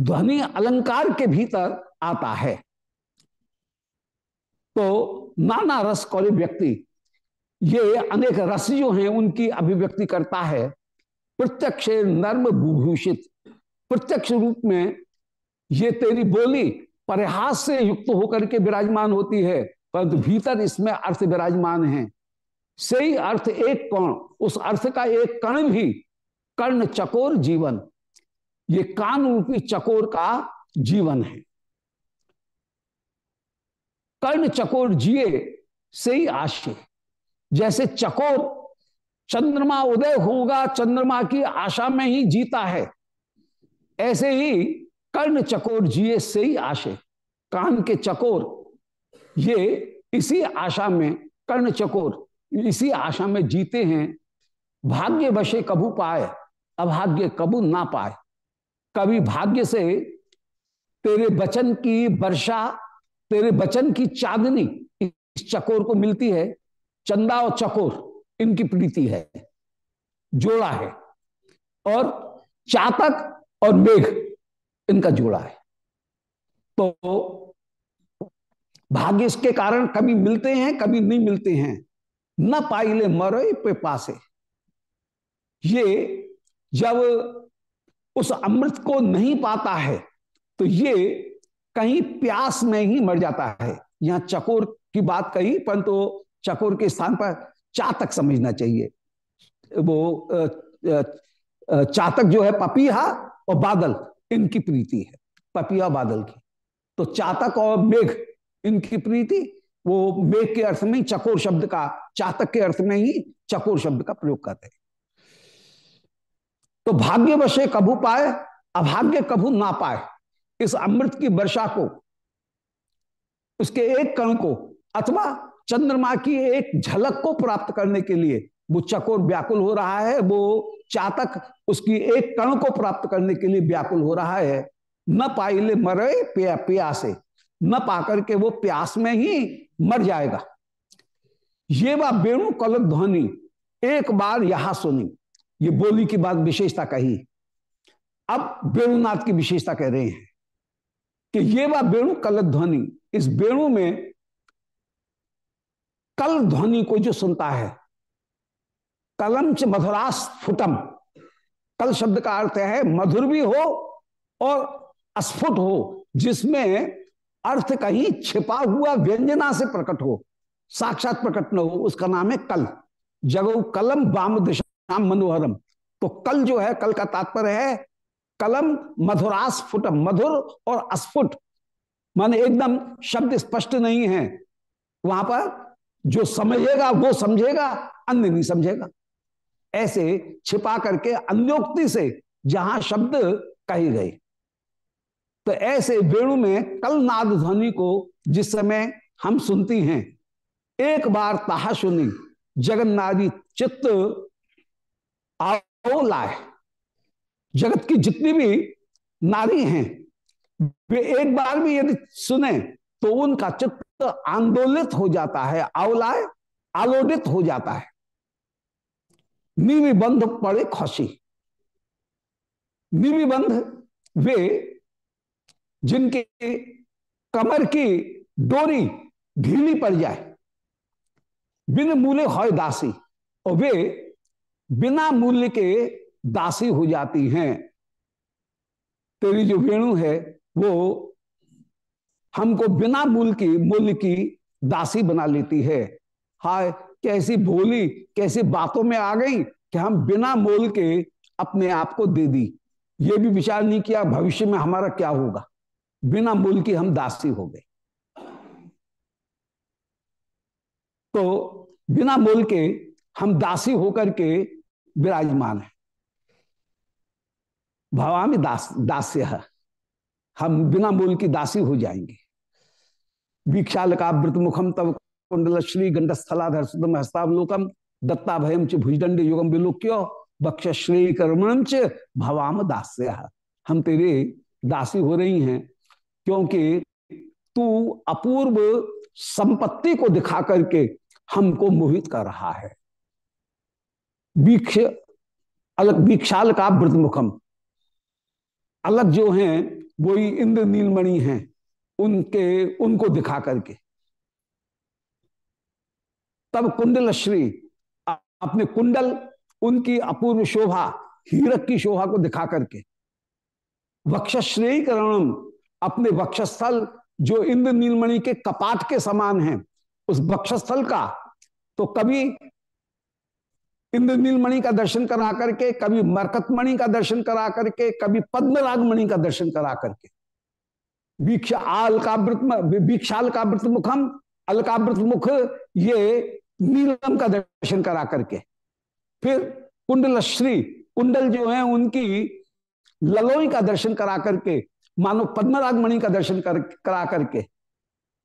ध्वनि अलंकार के भीतर आता है। तो नाना रस करे व्यक्ति, ये अनेक रस जो हैं, उनकी अभिव्यक्ति करता है। प्रत्यक्ष नर्म भूभूषित प्रत्यक्ष रूप में ये तेरी बोली परिहास से युक्त होकर के विराजमान होती है, परंतु भीतर इसमें अर्थ विराजमान है। सही अर्थ एक कौन? उस अर्थ का एक कण भी, कर्ण चकोर जीवन। ये कान रूपी चकोर का जीवन है। कर्ण चकोर जिए से ही आशय। जैसे चकोर चंद्रमा उदय होगा, चंद्रमा की आशा में ही जीता है। ऐसे ही कर्ण चकोर जिए से ही आशे, कान के चकोर, ये इसी आशा में, कर्ण चकोर, इसी आशा में जीते हैं। भाग्य वशे कबू पाए, अभाग्य कबू ना पाए। कभी भाग्य से तेरे बचन की वर्षा, तेरे बचन की चांदनी इस चकोर को मिलती है। चंदा और चकोर, इनकी प्रीति है, जोड़ा है। और चातक और मेघ इनका जोड़ा है। तो भाग्य इसके कारण कभी मिलते हैं, कभी नहीं मिलते हैं। न पाइले मरे पे पासे। ये जब उस अमृत को नहीं पाता है तो ये कहीं प्यास में ही मर जाता है। यहाँ चकोर की बात कही, परंतु तो चकोर के स्थान पर चातक समझना चाहिए। वो चातक जो है पपीहा और बादल, इनकी प्रीति है, पपिया बादल की। तो चातक और मेघ, इनकी प्रीति, वो मेघ के अर्थ में ही चकोर शब्द का, चातक के अर्थ में ही चकोर शब्द का प्रयोग करते हैं। तो भाग्यवशे कभू पाए, अभाग्य कभू ना पाए, इस अमृत की वर्षा को उसके एक कण को, अथवा चंद्रमा की एक झलक को प्राप्त करने के लिए वो चकोर व्याकुल हो रहा है, वो चातक उसकी एक कण को प्राप्त करने के लिए व्याकुल हो रहा है। न पाइले मरे पिया पिया से न पाकर के वो प्यास में ही मर जाएगा। ये वह वेणु कल ध्वनि, एक बार यहाँ सुनी। ये बोली की बात विशेषता कही। अब वेणुनाथ की विशेषता कह रहे हैं कि ये वह वेणु कल ध्वनि, इस वेणु में कल ध्वनि को जो सुनता है कलम च मधुरास फुटम। कल शब्द का अर्थ है, मधुर भी हो और अस्फुट हो, जिसमें अर्थ कहीं छिपा हुआ व्यंजना से प्रकट हो। साक्षात प्रकट न हो, उसका नाम है कल। जगो कलम वाम दिशा मनोहरम। तो कल जो है, कल का तात्पर्य है, कलम मधुरास फुटम। मधुर और अस्फुट, माने एकदम शब्द स्पष्ट नहीं है। वहाँ पर जो समझेगा, वो समझेगा, अन्य नहीं समझेगा। ऐसे छिपा करके अन्योक्ति से जहाँ शब्द कहे गए। तो ऐसे वेणु में कल नाद ध्वनि को जिस समय हम सुनती हैं, एक बार ताहा सुनी, जगन्नादी चित्त आओ लाए। जगत की जितनी भी नारी हैं, वे एक बार भी यदि सुने तो उनका चित्त आंदोलित हो जाता है आवलाए आलोडित हो जाता है। निविबंध पड़े खुशी निविबंध वे जिनके कमर की डोरी ढीली पड़ जाए। बिन मूल्य हो दासी, और वे बिना मूल्य के दासी हो जाती हैं। तेरी जो वेणु है, वो हमको बिना मूल की, मूल्य की दासी बना लेती है। हाय कैसी भोली, कैसी बातों में आ गई कि हम बिना मोल के अपने आप को दे दी। ये भी विचार नहीं किया, भविष्य में हमारा क्या होगा? बिना मूल की हम दासी हो गए। तो बिना मूल के हम दासी होकर के विराजमान है। भवामी दास, दास्य। है हम बिना मूल की दासी हो जाएँगे। वीक्षाल का वृत मुखम तब कुंडल श्री गंडस्थलाधर सुदम हस्तावलोकम दत्ता भयम च भुजदंड युगम विलोक्यो बक्ष श्री कर्मण च भवाम दास्य। हम तेरे दासी हो रही हैं, क्योंकि तू अपूर्व संपत्ति को दिखा करके हमको मोहित कर रहा है। अलग वीक्षाल का वृत मुखम अलग जो हैं, वही इंद्र नीलमणि हैं, उनके, उनको दिखा करके। तब कुंडल श्री अपने कुंडल, उनकी अपूर्व शोभा, हीरक की शोभा को दिखा करके वक्षश्रेय करणम अपने वक्षस्थल जो इंद्र नीलमणि के कपाट के समान है, उस वक्षस्थल का तो कभी इंद्र नीलमणि का दर्शन करा करके, कभी मरकतमणि का दर्शन करा करके, कभी पद्मरागमणि का दर्शन करा करके वीक्ष अलकावृत वीक्षाल का वृत मुखम अलकावृत मुख ये नीलम का दर्शन करा करके। फिर कुंडल श्री कुंडल जो है उनकी ललोई का दर्शन करा करके मानो पद्मरागमणि का दर्शन कर, करा करके।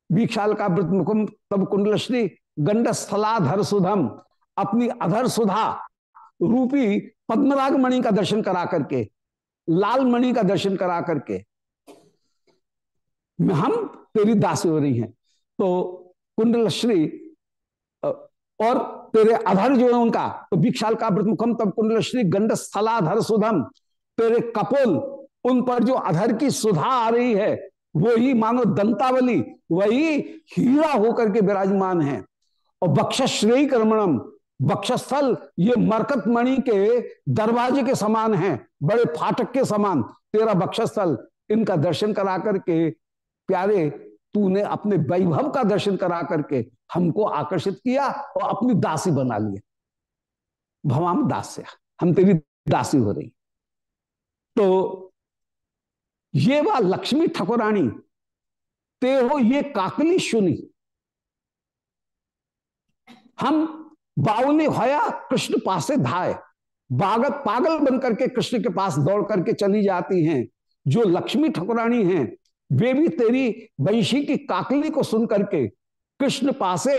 वीक्षाल का वृत मुखम तब कुंडल श्री गंड स्थलाधर सुधम अपनी अधर सुधा रूपी पद्मराग मणि का दर्शन करा करके लाल मणि का दर्शन करा करके। हम तेरी दासी हो रही हैं। तो कुंडल श्री और तेरे अधर जो है उनका तो भिक्षाल का व्रत मुखम, तब कुंडल श्री गंड स्थलाधर सुधम, तेरे कपोल, उन पर जो अधर की सुधा आ रही है, वही मानो दंतावली, वही हीरा होकर के विराजमान है। और बक्षश्रेय कर्मणम बक्षस्थल, ये मरकत मणि के दरवाजे के समान है, बड़े फाटक के समान, तेरा बक्षस्थल, इनका दर्शन करा करके, प्यारे तूने अपने वैभव का दर्शन करा करके हमको आकर्षित किया और अपनी दासी बना लिया। भवाम दास्य, हम तेरी दासी हो रही। तो ये वा लक्ष्मी ठकुरानी ते हो ये काकली सुनी। हम बावली होया कृष्ण पासे धाए बागत पागल बन करके कृष्ण के पास दौड़ करके चली जाती हैं। जो लक्ष्मी ठकुरानी हैं वे भी तेरी वंशी की काकली को सुन करके कृष्ण पासे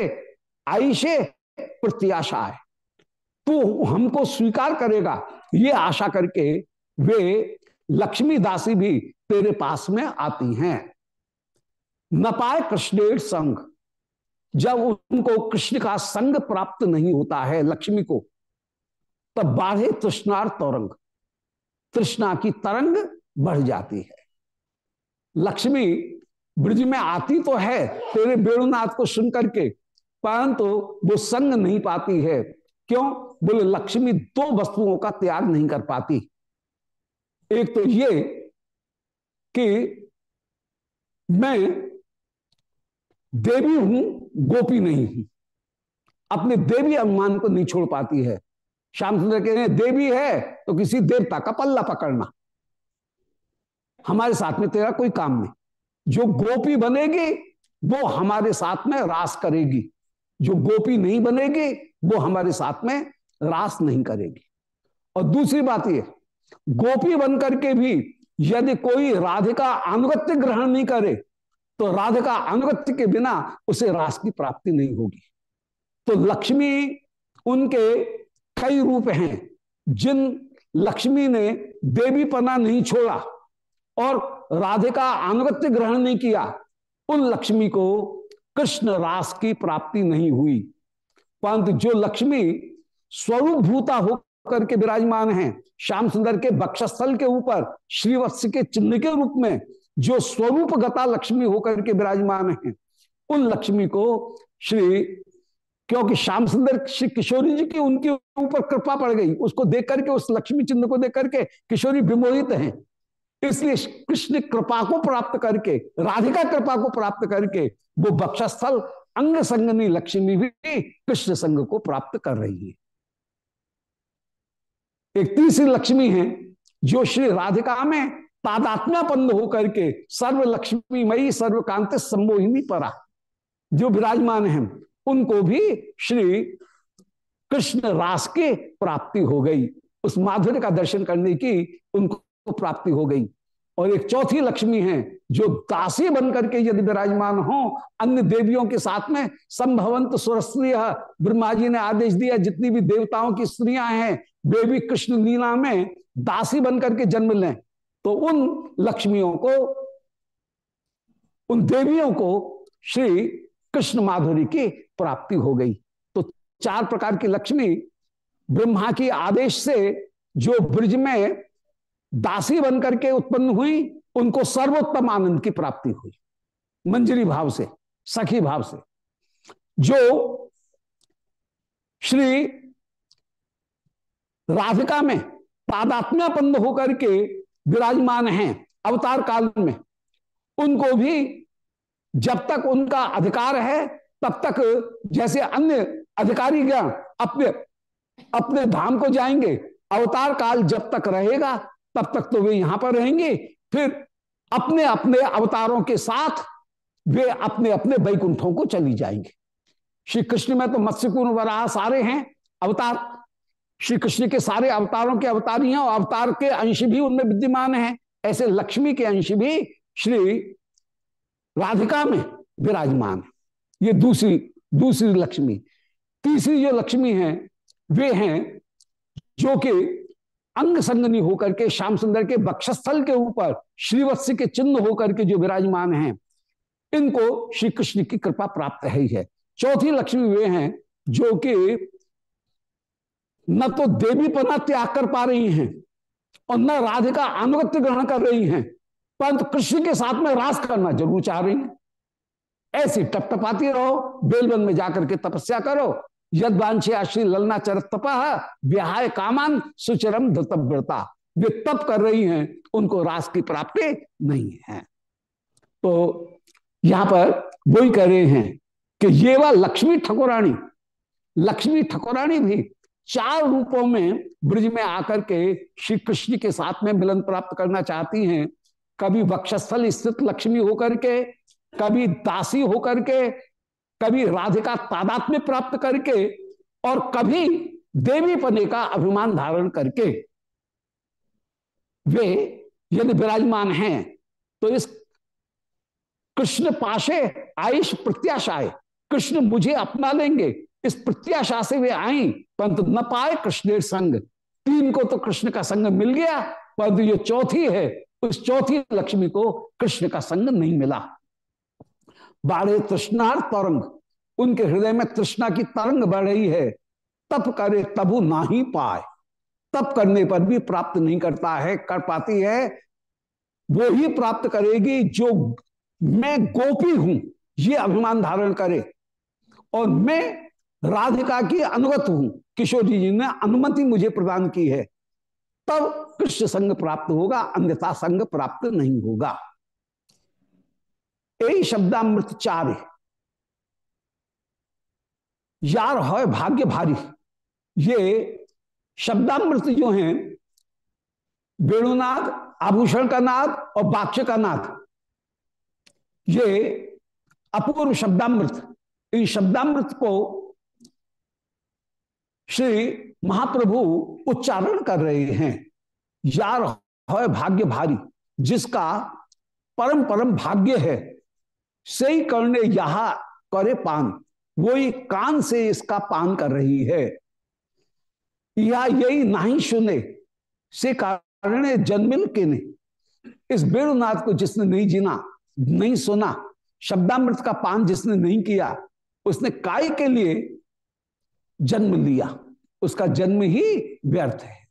आईशे प्रत्याशा है। तू हमको स्वीकार करेगा, ये आशा करके वे लक्ष्मी दासी भी तेरे पास में आती हैं। न पाए कृष्णेर संग, जब उनको कृष्ण का संग प्राप्त नहीं होता है लक्ष्मी को, तब बाढ़े तृष्णार तरंग, तृष्णा की तरंग बढ़ जाती है। लक्ष्मी, ब्रज में आती तो है तेरे बेणुनाथ को सुन करके, परंतु वो संग नहीं पाती है। क्यों? बोले, लक्ष्मी दो वस्तुओं का त्याग नहीं कर पाती। एक तो ये कि मैं देवी हूँ, गोपी नहीं हूँ। अपने देवी अनुमान को नहीं छोड़ पाती है। श्याम सुंदर कह रहे हैं, देवी है तो किसी देवता का पल्ला पकड़ना। हमारे साथ में तेरा कोई काम नहीं। जो गोपी बनेगी, वो हमारे साथ में रास करेगी। जो गोपी नहीं बनेगी, वो हमारे साथ में रास नहीं करेगी। और दूसरी बात ये, गोपी बन करके भी यदि कोई राधिका अनुगत्य ग्रहण नहीं करे तो राधिका अनुगत्य के बिना उसे रास की प्राप्ति नहीं होगी। तो लक्ष्मी उनके कई रूप हैं, जिन लक्ष्मी ने देवी पना नहीं छोड़ा। और राधे का अनुगत्य ग्रहण नहीं किया, उन लक्ष्मी को कृष्ण रास की प्राप्ति नहीं हुई। परंतु जो लक्ष्मी स्वरूप भूता होकर के विराजमान है, श्याम सुंदर के बक्षस्थल के ऊपर, श्रीवत्स के चिन्ह के रूप में जो स्वरूप गता लक्ष्मी होकर के विराजमान है, उन लक्ष्मी को श्री, क्योंकि श्याम सुंदर श्री किशोरी जी की उनके ऊपर कृपा पड़ गई, उसको देख करके, उस लक्ष्मी चिन्ह को देख करके किशोरी विमोहित हैं। इसलिए कृष्ण कृपा को प्राप्त करके, राधिका कृपा को प्राप्त करके, वो बक्षस्थल अंग संगनी लक्ष्मी भी कृष्ण संग को प्राप्त कर रही है। एक तीसरी लक्ष्मी है, जो श्री राधिका में तादात्म्यापन्न होकर के सर्व लक्ष्मी मई सर्वकांत सम्मोहिनी परा, जो विराजमान है, उनको भी श्री कृष्ण रास की प्राप्ति हो गई। उस माधुर्य का दर्शन करने की उनको प्राप्ति हो गई। और एक चौथी लक्ष्मी है जो दासी बनकर के यदि विराजमान हो, अन्य देवियों के साथ में संभवंत सुरस्त्रीय ब्रह्मा जी ने आदेश दिया, जितनी भी देवताओं की स्त्रियाँ हैं भी कृष्ण लीला में दासी बनकर के जन्म लें। तो उन लक्ष्मियों को, उन देवियों को श्री कृष्ण माधुरी की प्राप्ति हो गई। तो चार प्रकार की लक्ष्मी ब्रह्मा की आदेश से जो ब्रिज में दासी बनकर के उत्पन्न हुई, उनको सर्वोत्तम आनंद की प्राप्ति हुई। मंजरी भाव से, सखी भाव से। जो श्री राधिका में पादात्म्यापन्न होकर के विराजमान हैं अवतार काल में, उनको भी जब तक उनका अधिकार है, तब तक जैसे अन्य अधिकारी गण अपने अपने धाम को जाएँगे, अवतार काल जब तक रहेगा तब तक तो वे यहाँ पर रहेंगे। फिर अपने अपने अवतारों के साथ वे अपने अपने वैकुंठों को चली जाएँगे। श्री कृष्ण में तो मत्स्यकुन वराह सारे हैं, अवतार। श्री कृष्ण के सारे अवतारों के अवतारी हैं और अवतार के अंश भी उनमें विद्यमान हैं। ऐसे लक्ष्मी के अंश भी श्री राधिका में विराजमान ये दूसरी दूसरी लक्ष्मी। तीसरी जो लक्ष्मी है, वे हैं जो कि अंग संगनी होकर के, श्याम सुंदर के बक्षस्थल के ऊपर, श्रीवत्स के चिन्ह होकर के जो विराजमान हैं, इनको श्री कृष्ण की कृपा प्राप्त है ही है। चौथी लक्ष्मी वे हैं, जो कि न तो देवी पना त्याग कर पा रही हैं, और न राधिका अनुगत्य ग्रहण कर रही हैं, परंतु कृष्ण के साथ में रास करना ज़रूर चाह रही हैं। ऐसी टपटपाती रहो बेलवन में जाकर के तपस्या करो यद वांछे ललना चर तप, विहाय कामान सुचरम धतव्रता। वे तप कर रही हैं, उनको रास की प्राप्ति नहीं है। तो यहाँ पर वही कह रहे हैं कि ये वह लक्ष्मी ठकुरानी लक्ष्मी ठकुरानी भी चार रूपों में ब्रिज में आकर के श्री कृष्ण के साथ में मिलन प्राप्त करना चाहती हैं। कभी वक्षस्थल स्थित लक्ष्मी होकर के, कभी दासी होकर के कभी राधिका तादात में प्राप्त करके और कभी देवी पने का अभिमान धारण करके वे यदि विराजमान हैं तो इस कृष्ण पाशे आयुष प्रत्याशाए, कृष्ण मुझे अपना लेंगे। इस प्रत्याशा से वे आई, परंतु न पाए कृष्ण संग। तीन को तो कृष्ण का संग मिल गया, परंतु जो चौथी है। उस चौथी लक्ष्मी को कृष्ण का संग नहीं मिला। बाढ़े तृष्णार तरंग। उनके हृदय में तृष्णा की तरंग बढ़ रही है। तप करे तबु ना ही पाए। तप करने पर भी प्राप्त नहीं करता है, कर पाती है। वो ही प्राप्त करेगी जो मैं गोपी हूँ, ये अभिमान धारण करे। और मैं राधिका की अनुगत हूँ। किशोर जी ने अनुमति मुझे प्रदान की है। तब कृष्ण संग प्राप्त होगा, अन्यथा संग प्राप्त नहीं होगा। यही शब्दामृत यार है, भाग्य भारी। ये शब्दामृत जो हैं वेणुनाद आभूषण का नाद और बाक्य का नाद ये अपूर्व शब्दामृत। इन शब्दामृत को श्री महाप्रभु उच्चारण कर रहे हैं। यार है, भाग्य भारी, जिसका परम परम भाग्य है। सही करने यहा करे पान। वही कान से इसका पान कर रही है। या यही नहीं सुने से कारण जन्मिल के ने। इस बेणुनाथ को जिसने नहीं जीना नहीं सुना शब्दामृत का पान जिसने नहीं किया उसने काय के लिए जन्म लिया? उसका जन्म ही व्यर्थ है।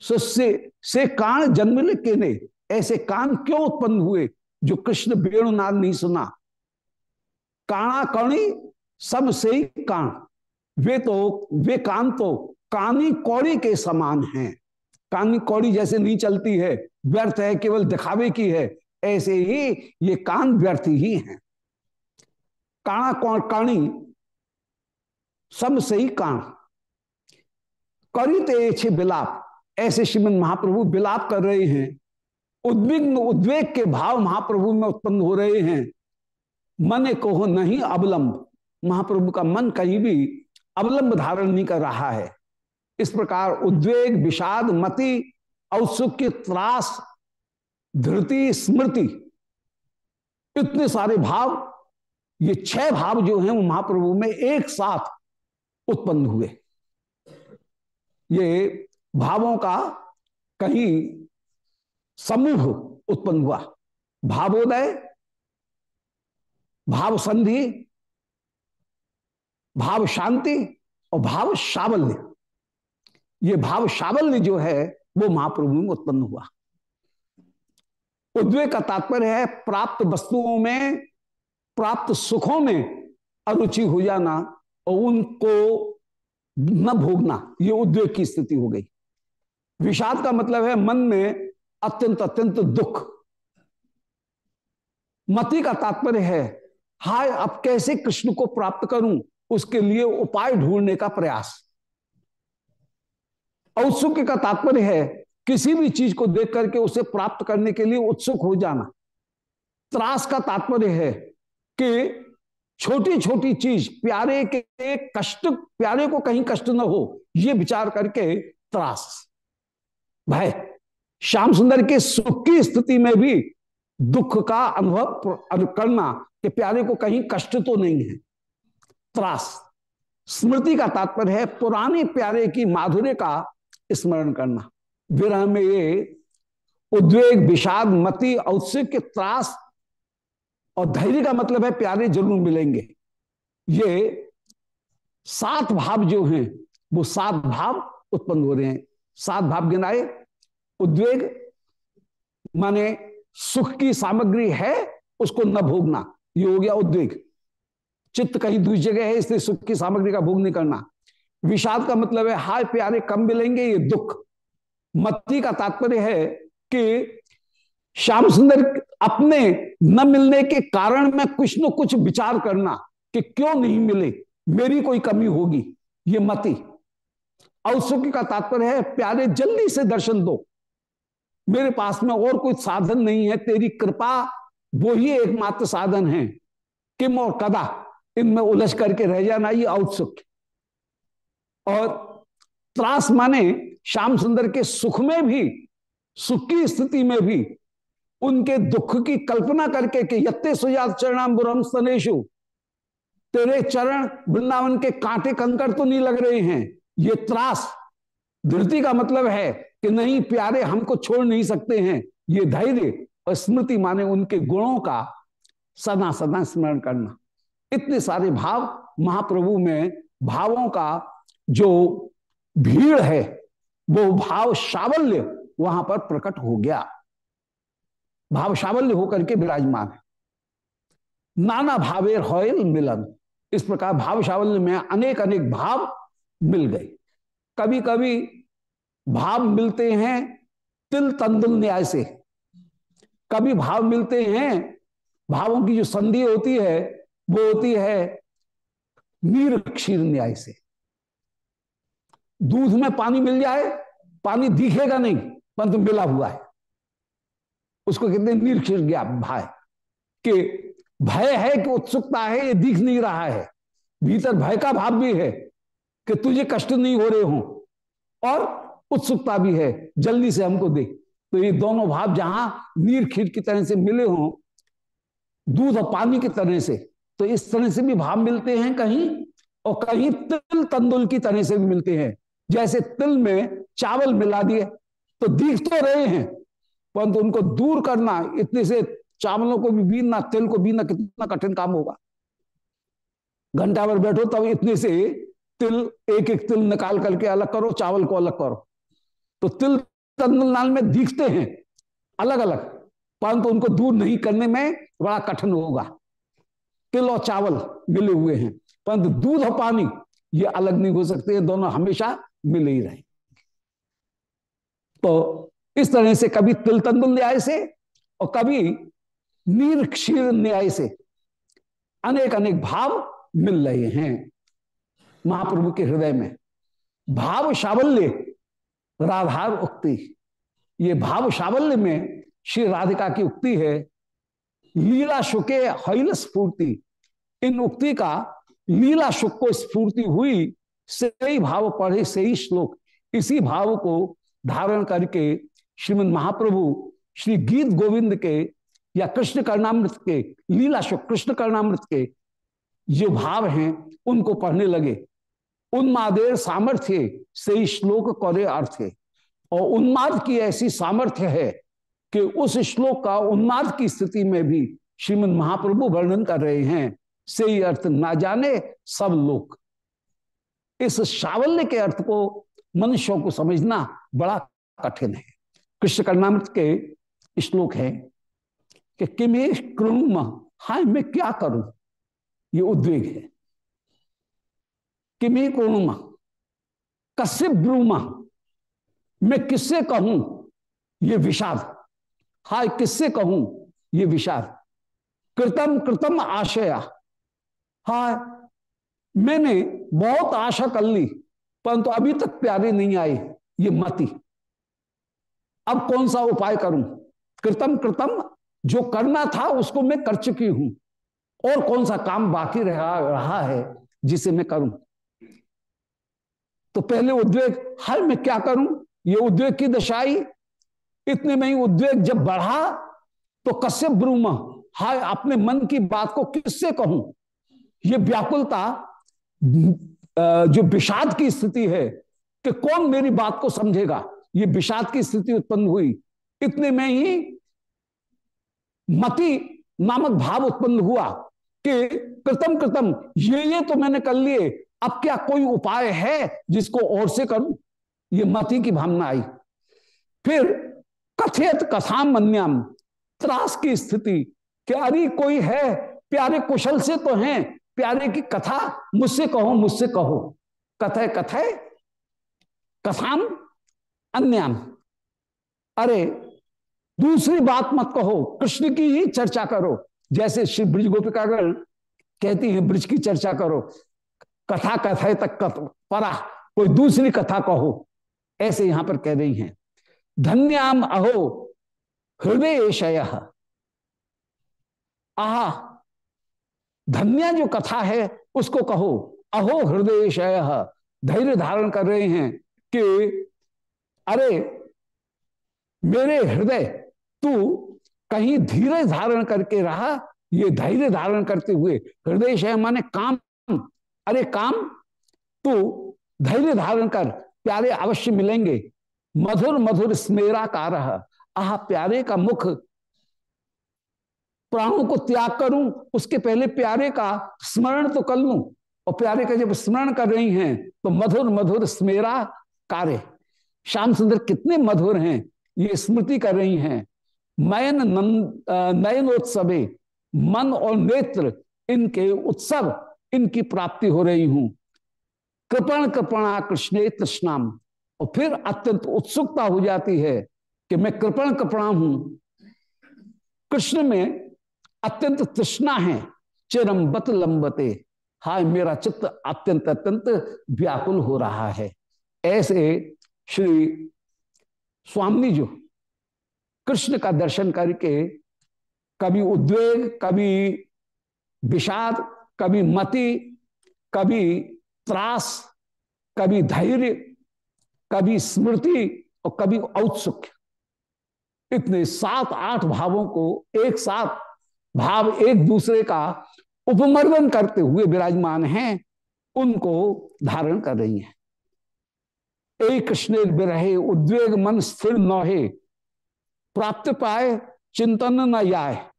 सो से, से कान जन्म के ने ऐसे कान क्यों उत्पन्न हुए जो कृष्ण वेणुनाद नहीं सुना? काणा कणी, सबसे कान वे तो वे कान तो कानी कौड़ी के समान हैं। कानी कौड़ी जैसे नहीं चलती है, व्यर्थ है, केवल दिखावे की है, ऐसे ही ये कान व्यर्थ ही हैं। काणा कौन काणी, सबसे ही कान करी छे बिलाप, ऐसे श्रीमद महाप्रभु बिलाप कर रहे हैं। उद्विग्न, उद्वेग के भाव महाप्रभु में उत्पन्न हो रहे हैं। मन को नहीं अवलंब। महाप्रभु का मन कहीं भी अवलंब धारण नहीं कर रहा है। इस प्रकार उद्वेग, विषाद, मति, औत्सुक्य, त्रास, धृति, स्मृति, इतने सारे भाव, ये छह भाव जो हैं वो महाप्रभु में एक साथ उत्पन्न हुए। ये भावों का कहीं समूह उत्पन्न हुआ। भावोदय भाव संधि भाव शांति और भाव सावल्य ये भाव सावल्य जो है, वो महाप्रभु में उत्पन्न हुआ। उद्वेग का तात्पर्य है, प्राप्त वस्तुओं में, प्राप्त सुखों में अरुचि हो जाना और उनको न भोगना, ये उद्वेग की स्थिति हो गई। विषाद का मतलब है, मन में अत्यंत अत्यंत दुख। मति का तात्पर्य है हाय, अब कैसे कृष्ण को प्राप्त करूँ? उसके लिए उपाय ढूँढने का प्रयास। औत्सुक का तात्पर्य है, किसी भी चीज़ को देख करके उसे प्राप्त करने के लिए उत्सुक हो जाना। त्रास का तात्पर्य है कि छोटी छोटी चीज़, प्यारे के कष्ट, प्यारे को कहीं कष्ट न हो, ये विचार करके त्रास। भय, श्याम सुंदर के सुख की स्थिति में भी दुख का अनुभव करना कि प्यारे को कहीं कष्ट तो नहीं है। त्रास। स्मृति का तात्पर्य है पुराने प्यारे की माधुर्य का स्मरण करना। विरह में ये उद्वेग, विषाद, मति, औत्सिक त्रास और धैर्य का मतलब है प्यारे ज़रूर मिलेंगे। ये सात भाव जो हैं, वो सात भाव उत्पन्न हो रहे हैं। सात भाव गिनाए। उद्वेग माने सुख की सामग्री है, उसको न भोगना। ये हो गया उद्वेग। चित्त कहीं दूसरी जगह है, इसलिए सुख की सामग्री का भोग नहीं करना। विषाद का मतलब है हाय प्यारे कम मिलेंगे, ये दुख। मत्ती का तात्पर्य है कि श्याम सुंदर अपने न मिलने के कारण में कुछ न कुछ विचार करना कि क्यों नहीं मिले, मेरी कोई कमी होगी, ये मति। औत्सुक का तात्पर्य है, प्यारे जल्दी से दर्शन दो। मेरे पास में और कोई साधन नहीं है, तेरी कृपा वो ही एकमात्र साधन है किम और कदा इनमें उलझ करके रह जाना, ये औत्सुक और त्रास माने श्याम सुंदर के सुख में भी, सुख की स्थिति में भी, उनके दुख की कल्पना करके कि यत्ते सुजात चरणाम्बुरम स्तनेशु तेरे चरण वृंदावन के कांटे कंकर तो नहीं लग रहे हैं। ये त्रास, धृति का मतलब है कि नहीं, प्यारे, हमको छोड़ नहीं सकते हैं। ये धैर्य और स्मृति माने उनके गुणों का सदा सदा स्मरण करना। इतने सारे भाव महाप्रभु में भावों का जो भीड़ है, वो भाव सावल्य वहाँ पर प्रकट हो गया। भाव सावल्य होकर के विराजमान है। नाना भावे हॉयल मिलन। इस प्रकार भाव सावल्य में अनेक अनेक भाव मिल गए। कभी कभी भाव मिलते हैं तिल तंदुल न्याय से। कभी भाव मिलते हैं, भावों की जो संधि होती है, वो होती है नीर क्षीर न्याय से। दूध में पानी मिल जाए, पानी दिखेगा नहीं, परंतु मिला हुआ है। उसको कहते हैं निर्क्षीर गया भय कि भय है कि उत्सुकता है, ये दिख नहीं रहा है। भीतर भय का भाव भी है कि तुझे कष्ट नहीं हो रहे हो। और उत्सुकता भी है, जल्दी से हमको दे तो ये दोनों भाव जहाँ नीर खीर की तरह से मिले हों, दूध और पानी की तरह से तो इस तरह से भी भाव मिलते हैं कहीं, और कहीं तिल तंदुल की तरह से भी मिलते हैं। जैसे तिल में चावल मिला दिए तो दिख तो रहे हैं, परंतु उनको दूर करना, इतने से चावलों को भी बीनना, तिल को बीनना कितना कठिन काम होगा। घंटा भर बैठो तब इतने से तिल एक एक तिल निकाल करके अलग करो, चावल को अलग करो। तो तिल तंदुल में दिखते हैं अलग अलग परंतु उनको दूर नहीं करने में बड़ा कठिन होगा। तिल और चावल मिले हुए हैं, परंतु दूध और पानी, ये अलग नहीं हो सकते दोनों हमेशा मिले ही रहे तो इस तरह से कभी तिल तंदुल न्याय से और कभी नीर क्षीर न्याय से अनेक अनेक भाव मिल रहे हैं महाप्रभु के हृदय में। भाव सावल्य राधार उक्ति। ये भाव सावल्य में श्री राधिका की उक्ति है, लीला शुके हईल स्फूर्ति। इन उक्ति का लीला शुक को स्फूर्ति हुई से ही भाव पढ़े से ही श्लोक। इसी भाव को धारण करके श्रीमद महाप्रभु श्री गीत गोविंद के या कृष्ण कर्णामृत के, लीला शुक कृष्ण कर्णामृत के जो भाव हैं, उनको पढ़ने लगे। उन्मादेर सामर्थ्य से श्लोक करे अर्थ और उन्माद की ऐसी सामर्थ्य है कि उस श्लोक का उन्माद की स्थिति में भी श्रीमद महाप्रभु वर्णन कर रहे हैं, से अर्थ ना जाने सब लोग इस सावल्य के अर्थ को मनुष्यों को समझना बड़ा कठिन है। कृष्ण कर्णामृत के श्लोक है कि किमेश कृणुम हाय मैं क्या करूँ? ये उद्वेग है। किमे कृणुम? कस्य ब्रूमा? मैं किससे कहूँ ये विषाद? हाय, किससे कहूँ ये विषाद? कृतम कृतम आशया। हाय, मैंने बहुत आशा कर ली, परंतु अभी तक प्यारे नहीं आए ये मती। अब कौन सा उपाय करूँ? कृतम कृतम, जो करना था उसको मैं कर चुकी हूँ, और कौन सा काम बाकी रहा रहा है जिसे मैं करूँ? तो पहले उद्वेग, हर मैं क्या करूँ? ये उद्वेग की दशाई इतने में ही उद्वेग जब बढ़ा तो कश्यप ब्रूम हाय, अपने मन की बात को किससे कहूँ? ये व्याकुलता जो विषाद की स्थिति है कि कौन मेरी बात को समझेगा? ये विषाद की स्थिति उत्पन्न हुई। इतने में ही मति नामक भाव उत्पन्न हुआ कि कृतम कृतम, ये ये तो मैंने कर लिए। अब क्या कोई उपाय है जिसको और से करूँ? ये मती की भावना आई। फिर कथित कथाम मन्यम, त्रास की स्थिति क्या अरे कोई है? प्यारे कुशल से तो हैं, प्यारे की कथा, मुझसे कहो मुझसे कहो। कथे कथे कथाम अन्याम। अरे, दूसरी बात मत कहो, कृष्ण की ही चर्चा करो। जैसे श्री ब्रज गोपिकागढ़ कहती है, ब्रज की चर्चा करो। कथा कथा तक परा, कोई दूसरी कथा कहो। ऐसे यहाँ पर कह रही हैं। धन्याम अहो हृदय शय आह, धन्या जो कथा है, उसको कहो। अहो हृदय शय धैर्य धारण कर रहे हैं कि, अरे, मेरे हृदय, तू कहीं धीरे धारण करके रहा, ये धैर्य धारण करते हुए। हृदय शय माने काम अरे काम, तू धैर्य धारण कर, प्यारे अवश्य मिलेंगे। मधुर मधुर स्मेरा कार आह, प्यारे का मुख। प्राणों को त्याग करूँ, उसके पहले प्यारे का स्मरण तो कर लूँ। और प्यारे का जब स्मरण कर रही हैं तो मधुर मधुर स्मेरा कार्य श्याम सुंदर कितने मधुर हैं, ये स्मृति कर रही हैं। नयन नयनोत्सवे, मन और नेत्र, इनके उत्सव। इनकी प्राप्ति हो रही हूँ। कृपण कृपणा कृष्ण तृष्णाम। और फिर अत्यंत उत्सुकता हो जाती है कि मैं कृपण कृपणा हूँ। कृष्ण में अत्यंत तृष्णा है, चिरम बत लंबते। हाय, मेरा चित्त अत्यंत अत्यंत व्याकुल हो रहा है। ऐसे श्री स्वामी जो कृष्ण का दर्शन करके कभी उद्वेग, कभी विषाद कभी मति, कभी त्रास, कभी धैर्य, कभी स्मृति और कभी औत्सुक्य। इतने सात आठ भावों को एक साथ, भाव एक दूसरे का उपमर्दन करते हुए विराजमान हैं, उनको धारण कर रही हैं। एक कृष्ण विरहे उद्वेग मन स्थिर नौहे, प्राप्त पाए, चिंतन न आए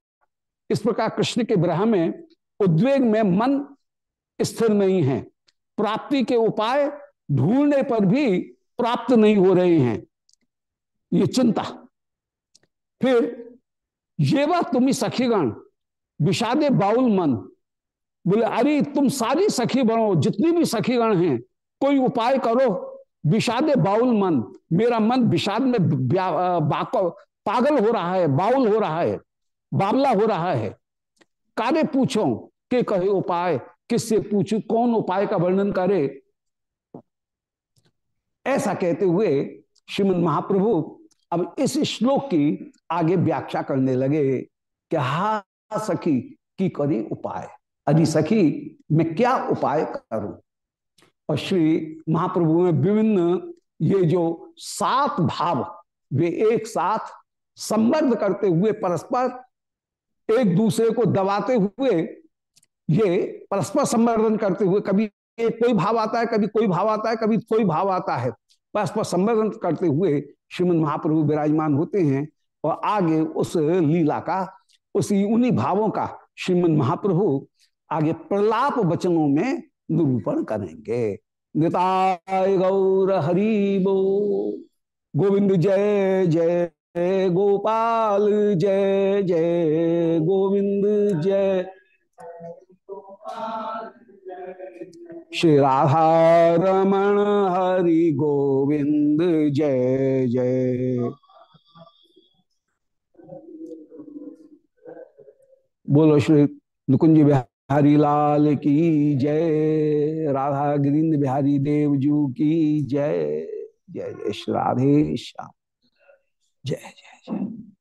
इस प्रकार कृष्ण के विरह में उद्वेग में मन स्थिर नहीं है। प्राप्ति के उपाय ढूँढने पर भी प्राप्त नहीं हो रहे हैं। ये चिंता। फिर, ये वह तुम्हें सखीगण, विषादे बाउल मन। बोले, अरे, तुम सारी सखी बनो, जितनी भी सखीगण हैं, कोई उपाय करो। विषादे बाउल मन। मेरा मन विषाद में पागल हो रहा है, बाउल हो रहा है बावला हो रहा है। कार्य पूछो, के कहे उपाय, किससे पूछू, कौन उपाय का वर्णन करे? ऐसा कहते हुए श्रीमद महाप्रभु अब इस श्लोक की आगे व्याख्या करने लगे कि, हा सखी, की करी उपाय? अरे सखी, मैं क्या उपाय करूँ? और श्री महाप्रभु में विभिन्न ये जो सात भाव, वे एक साथ संबद्ध करते हुए परस्पर एक दूसरे को दबाते हुए ये परस्पर संवर्धन करते हुए कभी एक कोई भाव आता है, कभी कोई भाव आता है, कभी कोई भाव आता है, परस्पर संवर्धन करते हुए श्रीमद महाप्रभु विराजमान होते हैं और आगे उस लीला का, उसी उन्हीं भावों का श्रीमद महाप्रभु आगे प्रलाप वचनों में निरूपण करेंगे। निताय गौर हरिबो गोविंद जय जय गोपाल, जय जय गोविंद, जय। श्री राधा रमण हरि गोविंद, जय जय। बोलो श्री नुकुंज बिहारी लाल की जय, राधा गिरीन्द्र बिहारी देवजू की जय जय जय श्री राधे श्याम। जय जय जय।